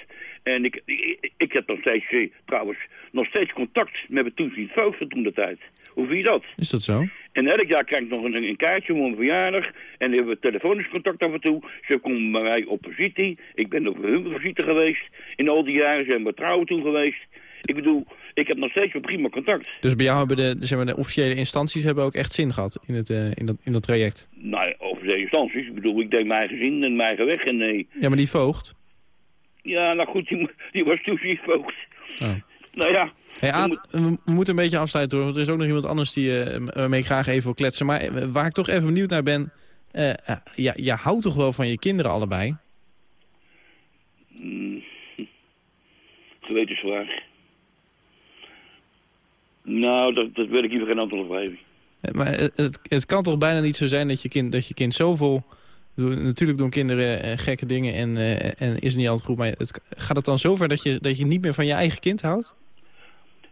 En ik, ik, ik heb nog steeds, trouwens, nog steeds contact met mijn toezicht voogd toen de tijd. Hoe vind je dat? Is dat zo? En elk jaar krijg ik nog een, een kaartje voor mijn verjaardag. En dan hebben we telefonisch contact af en toe. Ze komen bij mij op visite. Ik ben op hun visite geweest. In al die jaren zijn we trouwen toen geweest. Ik bedoel, ik heb nog steeds wel prima contact. Dus bij jou hebben de, zeg maar, de officiële instanties hebben ook echt zin gehad in, het, uh, in, dat, in dat traject? Nou, officiële instanties. Ik bedoel, ik denk mijn gezin en mijn eigen weg. En, nee. Ja, maar die voogd? Ja, nou goed, die, die was toezicht voogd. Oh. Nou ja, Hey, Aad, we, we moeten een beetje afsluiten hoor, want er is ook nog iemand anders die, uh, waarmee ik graag even wil kletsen. Maar waar ik toch even benieuwd naar ben, uh, ja, je houdt toch wel van je kinderen allebei? Mm. Gewetensvraag. Nou, dat, dat wil ik liever geen antwoord op geven. Maar het, het kan toch bijna niet zo zijn dat je kind, dat je kind zoveel... Natuurlijk doen kinderen gekke dingen en, en is het niet altijd goed. Maar het, gaat het dan zover dat je, dat je niet meer van je eigen kind houdt?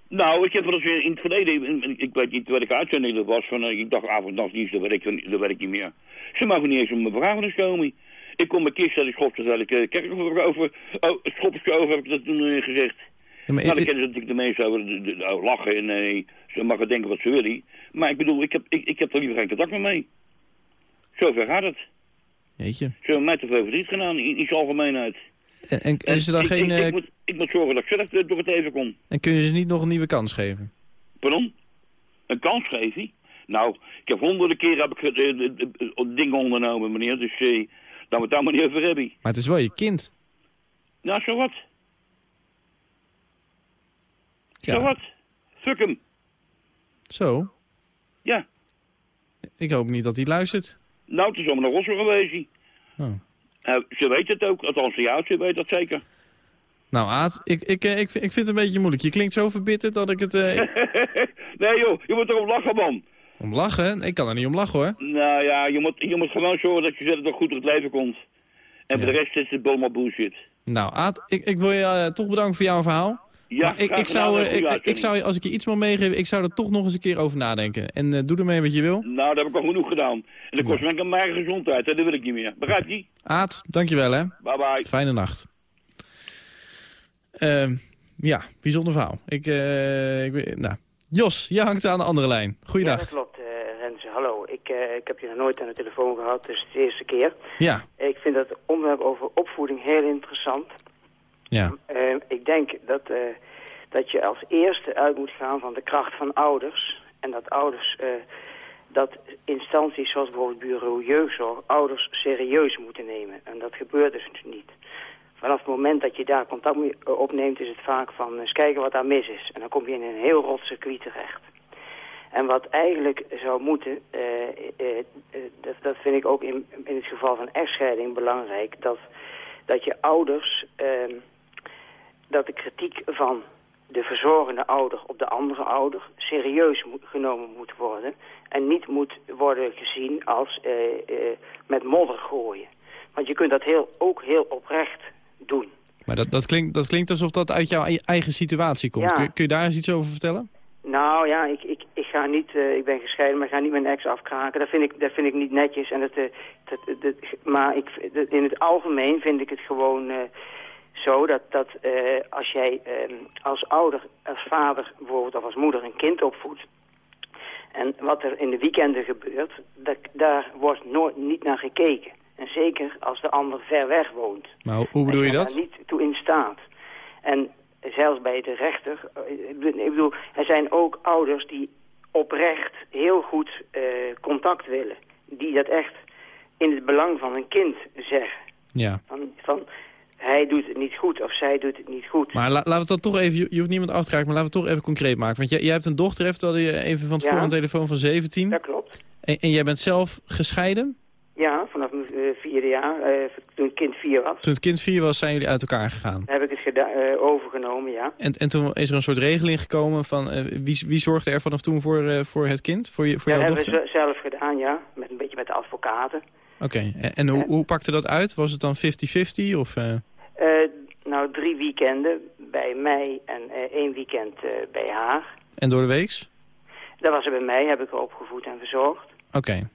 Nou, ik heb wel eens in het verleden, ik weet niet welke uitzending dat was, van, ik dacht avondnachtdienst, dat weet ik, dat weet ik niet meer. Ze mogen niet eens om mijn begrafenis komen. Ik kom mijn kist ik schopte, dat ik kerk over, oh, schopje over, heb ik dat toen gezegd. Ja, maar, nou, dan ze natuurlijk de mensen over de, de, de, lachen en uh, ze mogen denken wat ze willen. Maar ik bedoel, ik heb, ik, ik heb er liever geen contact meer mee. Zover gaat het. Jeetje. Ze hebben mij te veel verdriet gedaan, in, in zijn algemeenheid. En, en, en is er dan ik, geen... Ik, ik, moet, ik moet zorgen dat ik zelf door het even kom. En kun je ze niet nog een nieuwe kans geven? Pardon? Een kans geven? Nou, ik heb honderden keer heb ik dingen ondernomen, meneer. Dus we het daar maar niet over hebben. Maar het is wel je kind. Nou, zo wat. Ja. Zo wat. Fuck hem. Zo? Ja. Ik hoop niet dat hij luistert. Nou, het is allemaal een rossel geweest. Oh. Uh, ze weet het ook, althans de oudste weet dat zeker. Nou Aad, ik, ik, ik, ik vind het een beetje moeilijk. Je klinkt zo verbitterd dat ik het... Uh... nee joh, je moet erop lachen man. Om lachen? Ik kan er niet om lachen hoor. Nou ja, je moet, je moet gewoon zorgen dat je zelf nog goed door het leven komt. En ja. voor de rest is het helemaal bullshit. Nou Aad, ik, ik wil je uh, toch bedanken voor jouw verhaal. Ja, maar ik, ik, zou, ik, ik, zou, als ik je iets mag meegeven, ik zou er toch nog eens een keer over nadenken. En uh, doe ermee wat je wil. Nou, dat heb ik al genoeg gedaan. En dat kost ja. me mijn eigen gezondheid, hè? dat wil ik niet meer. Begrijp je? Aad, dankjewel hè. Bye bye. Fijne nacht. Uh, ja, bijzonder verhaal. Ik, uh, ik, nou. Jos, je hangt aan de andere lijn. Goeiedag. Ja, dat klopt, uh, Renze. Hallo. Ik, uh, ik heb je nog nooit aan de telefoon gehad, dus het is de eerste keer. Ja. Ik vind dat onderwerp over opvoeding heel interessant. Ja. Eh, ik denk dat, eh, dat je als eerste uit moet gaan van de kracht van ouders. En dat ouders, eh, dat instanties zoals bijvoorbeeld bureau jeugdzorg, ouders serieus moeten nemen. En dat gebeurt dus niet. Vanaf het moment dat je daar contact mee opneemt is het vaak van eens kijken wat daar mis is. En dan kom je in een heel rot circuit terecht. En wat eigenlijk zou moeten, eh, eh, eh, dat, dat vind ik ook in, in het geval van echtscheiding belangrijk, dat, dat je ouders, ehm, dat de kritiek van de verzorgende ouder op de andere ouder serieus moet, genomen moet worden. En niet moet worden gezien als eh, eh, met modder gooien. Want je kunt dat heel, ook heel oprecht doen. Maar dat, dat, klinkt, dat klinkt alsof dat uit jouw ei- eigen situatie komt. Ja. Kun, je- kun je daar eens iets over vertellen? Nou ja, ik, ik, ik ga niet, eh, ik ben gescheiden, maar ik ga niet mijn ex afkraken. Dat vind ik, dat vind ik niet netjes. En dat, eh, dat, dat, maar ik, in het algemeen vind ik het gewoon eh, zo dat, dat eh, als jij eh, als ouder, als vader bijvoorbeeld of als moeder een kind opvoedt. En wat er in de weekenden gebeurt, dat, daar wordt nooit niet naar gekeken. En zeker als de ander ver weg woont. Maar hoe, bedoel je dat? daar niet toe in staat. En zelfs bij de rechter, eh, ik bedoel- ik bedoel, er zijn ook ouders die oprecht heel goed eh, contact willen. Die dat echt in het belang van een kind zeggen. Ja. Van, van hij doet het niet goed of zij doet het niet goed. Maar la- laten we het dan toch even, je hoeft niemand af te raken, maar laten we het toch even concreet maken. Want jij, jij hebt een dochter, heeft al je even van tevoren Ja. een telefoon van 17. Dat klopt. En, en jij bent zelf gescheiden? Ja, vanaf mijn eh, vierde jaar, eh, toen het kind vier was, Toen het kind vier was, zijn jullie uit elkaar gegaan. heb ik het eh, overgenomen, ja. En, en toen is er een soort regeling gekomen van wie, wie zorgde er vanaf toen voor, voor het kind, voor, je, voor dat jouw hebben dochter? we z- zelf gedaan, ja. Met een beetje met de advocaten. Oké, en, en hoe, hoe pakte dat uit? Was het dan 50-50 of... eh, Eh, nou, drie weekenden bij mij en eh, één weekend bij haar. en door de weeks? Dat was er bij mij, heb ik haar opgevoed en verzorgd. Oké,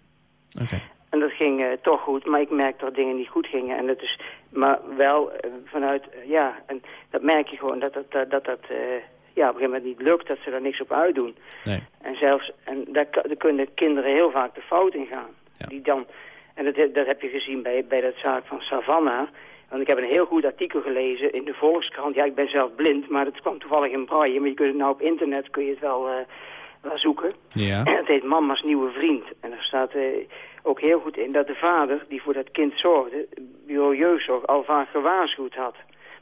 oké. En dat ging toch goed, maar ik merkte dat dingen niet goed gingen. En dat is, maar wel vanuit, ja, en dat merk je gewoon dat dat, dat, dat, dat, ja, op een gegeven moment niet lukt, dat ze daar niks op uitdoen. Nee. En zelfs, en daar, daar kunnen kinderen heel vaak de fout in gaan. Die dan, en dat, dat heb je gezien bij, bij dat zaak van Savannah. Want ik heb een heel goed artikel gelezen in de Volkskrant. Ja, ik ben zelf blind, maar het kwam toevallig in braille. Maar je kunt het nou op internet kun je het wel, eh, wel zoeken. Ja. En het heet Mama's Nieuwe Vriend. En er staat eh, ook heel goed in dat de vader die voor dat kind zorgde, bureau jeugdzorg, al vaak gewaarschuwd had.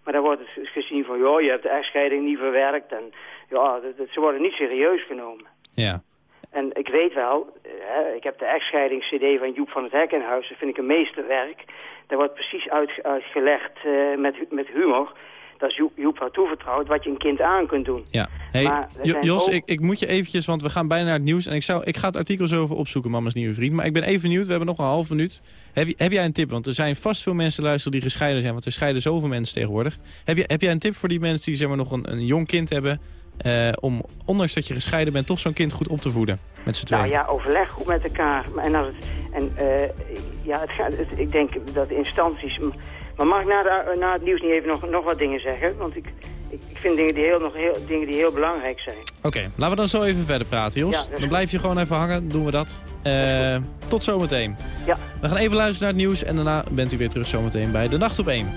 Maar dan wordt het gezien van, joh, je hebt de echtscheiding niet verwerkt. En ja, dat, dat- ze worden niet serieus genomen. Ja. En ik weet wel, eh, hè, ik heb de echtscheidings-cd van Joep van het Hek in huis. Dat vind ik een meesterwerk. Daar wordt precies uit, uitgelegd eh, met, met humor. Dat is Joep, Joep haar toevertrouwd wat je een kind aan kunt doen. Ja. Hey, Jos, ook- ik, ik moet je eventjes, want we gaan bijna naar het nieuws. En ik, zou, ik ga het artikel zo even opzoeken, mama's nieuwe vriend. Maar ik ben even benieuwd, we hebben nog een half minuut. Heb, heb jij een tip? Want er zijn vast veel mensen luisteren die gescheiden zijn. Want er scheiden zoveel mensen tegenwoordig. Heb, je, heb jij een tip voor die mensen die zeg maar, nog een, een jong kind hebben... eh, om, ondanks dat je gescheiden bent, toch zo'n kind goed op te voeden? Met z'n tweeën. Nou ja, overleg goed met elkaar. En, als het, en eh, ja, het gaat, het- ik denk dat de instanties... Maar mag ik na, de, na het nieuws niet even nog, nog wat dingen zeggen? Want ik, ik, ik vind dingen die heel, nog heel, dingen die heel belangrijk zijn. Oké, laten we dan zo even verder praten, Jos. Ja, dan blijf je gewoon even hangen, doen we dat. Eh, tot zometeen. Ja. We gaan even luisteren naar het nieuws en daarna bent u weer terug zometeen bij De Nacht op 1.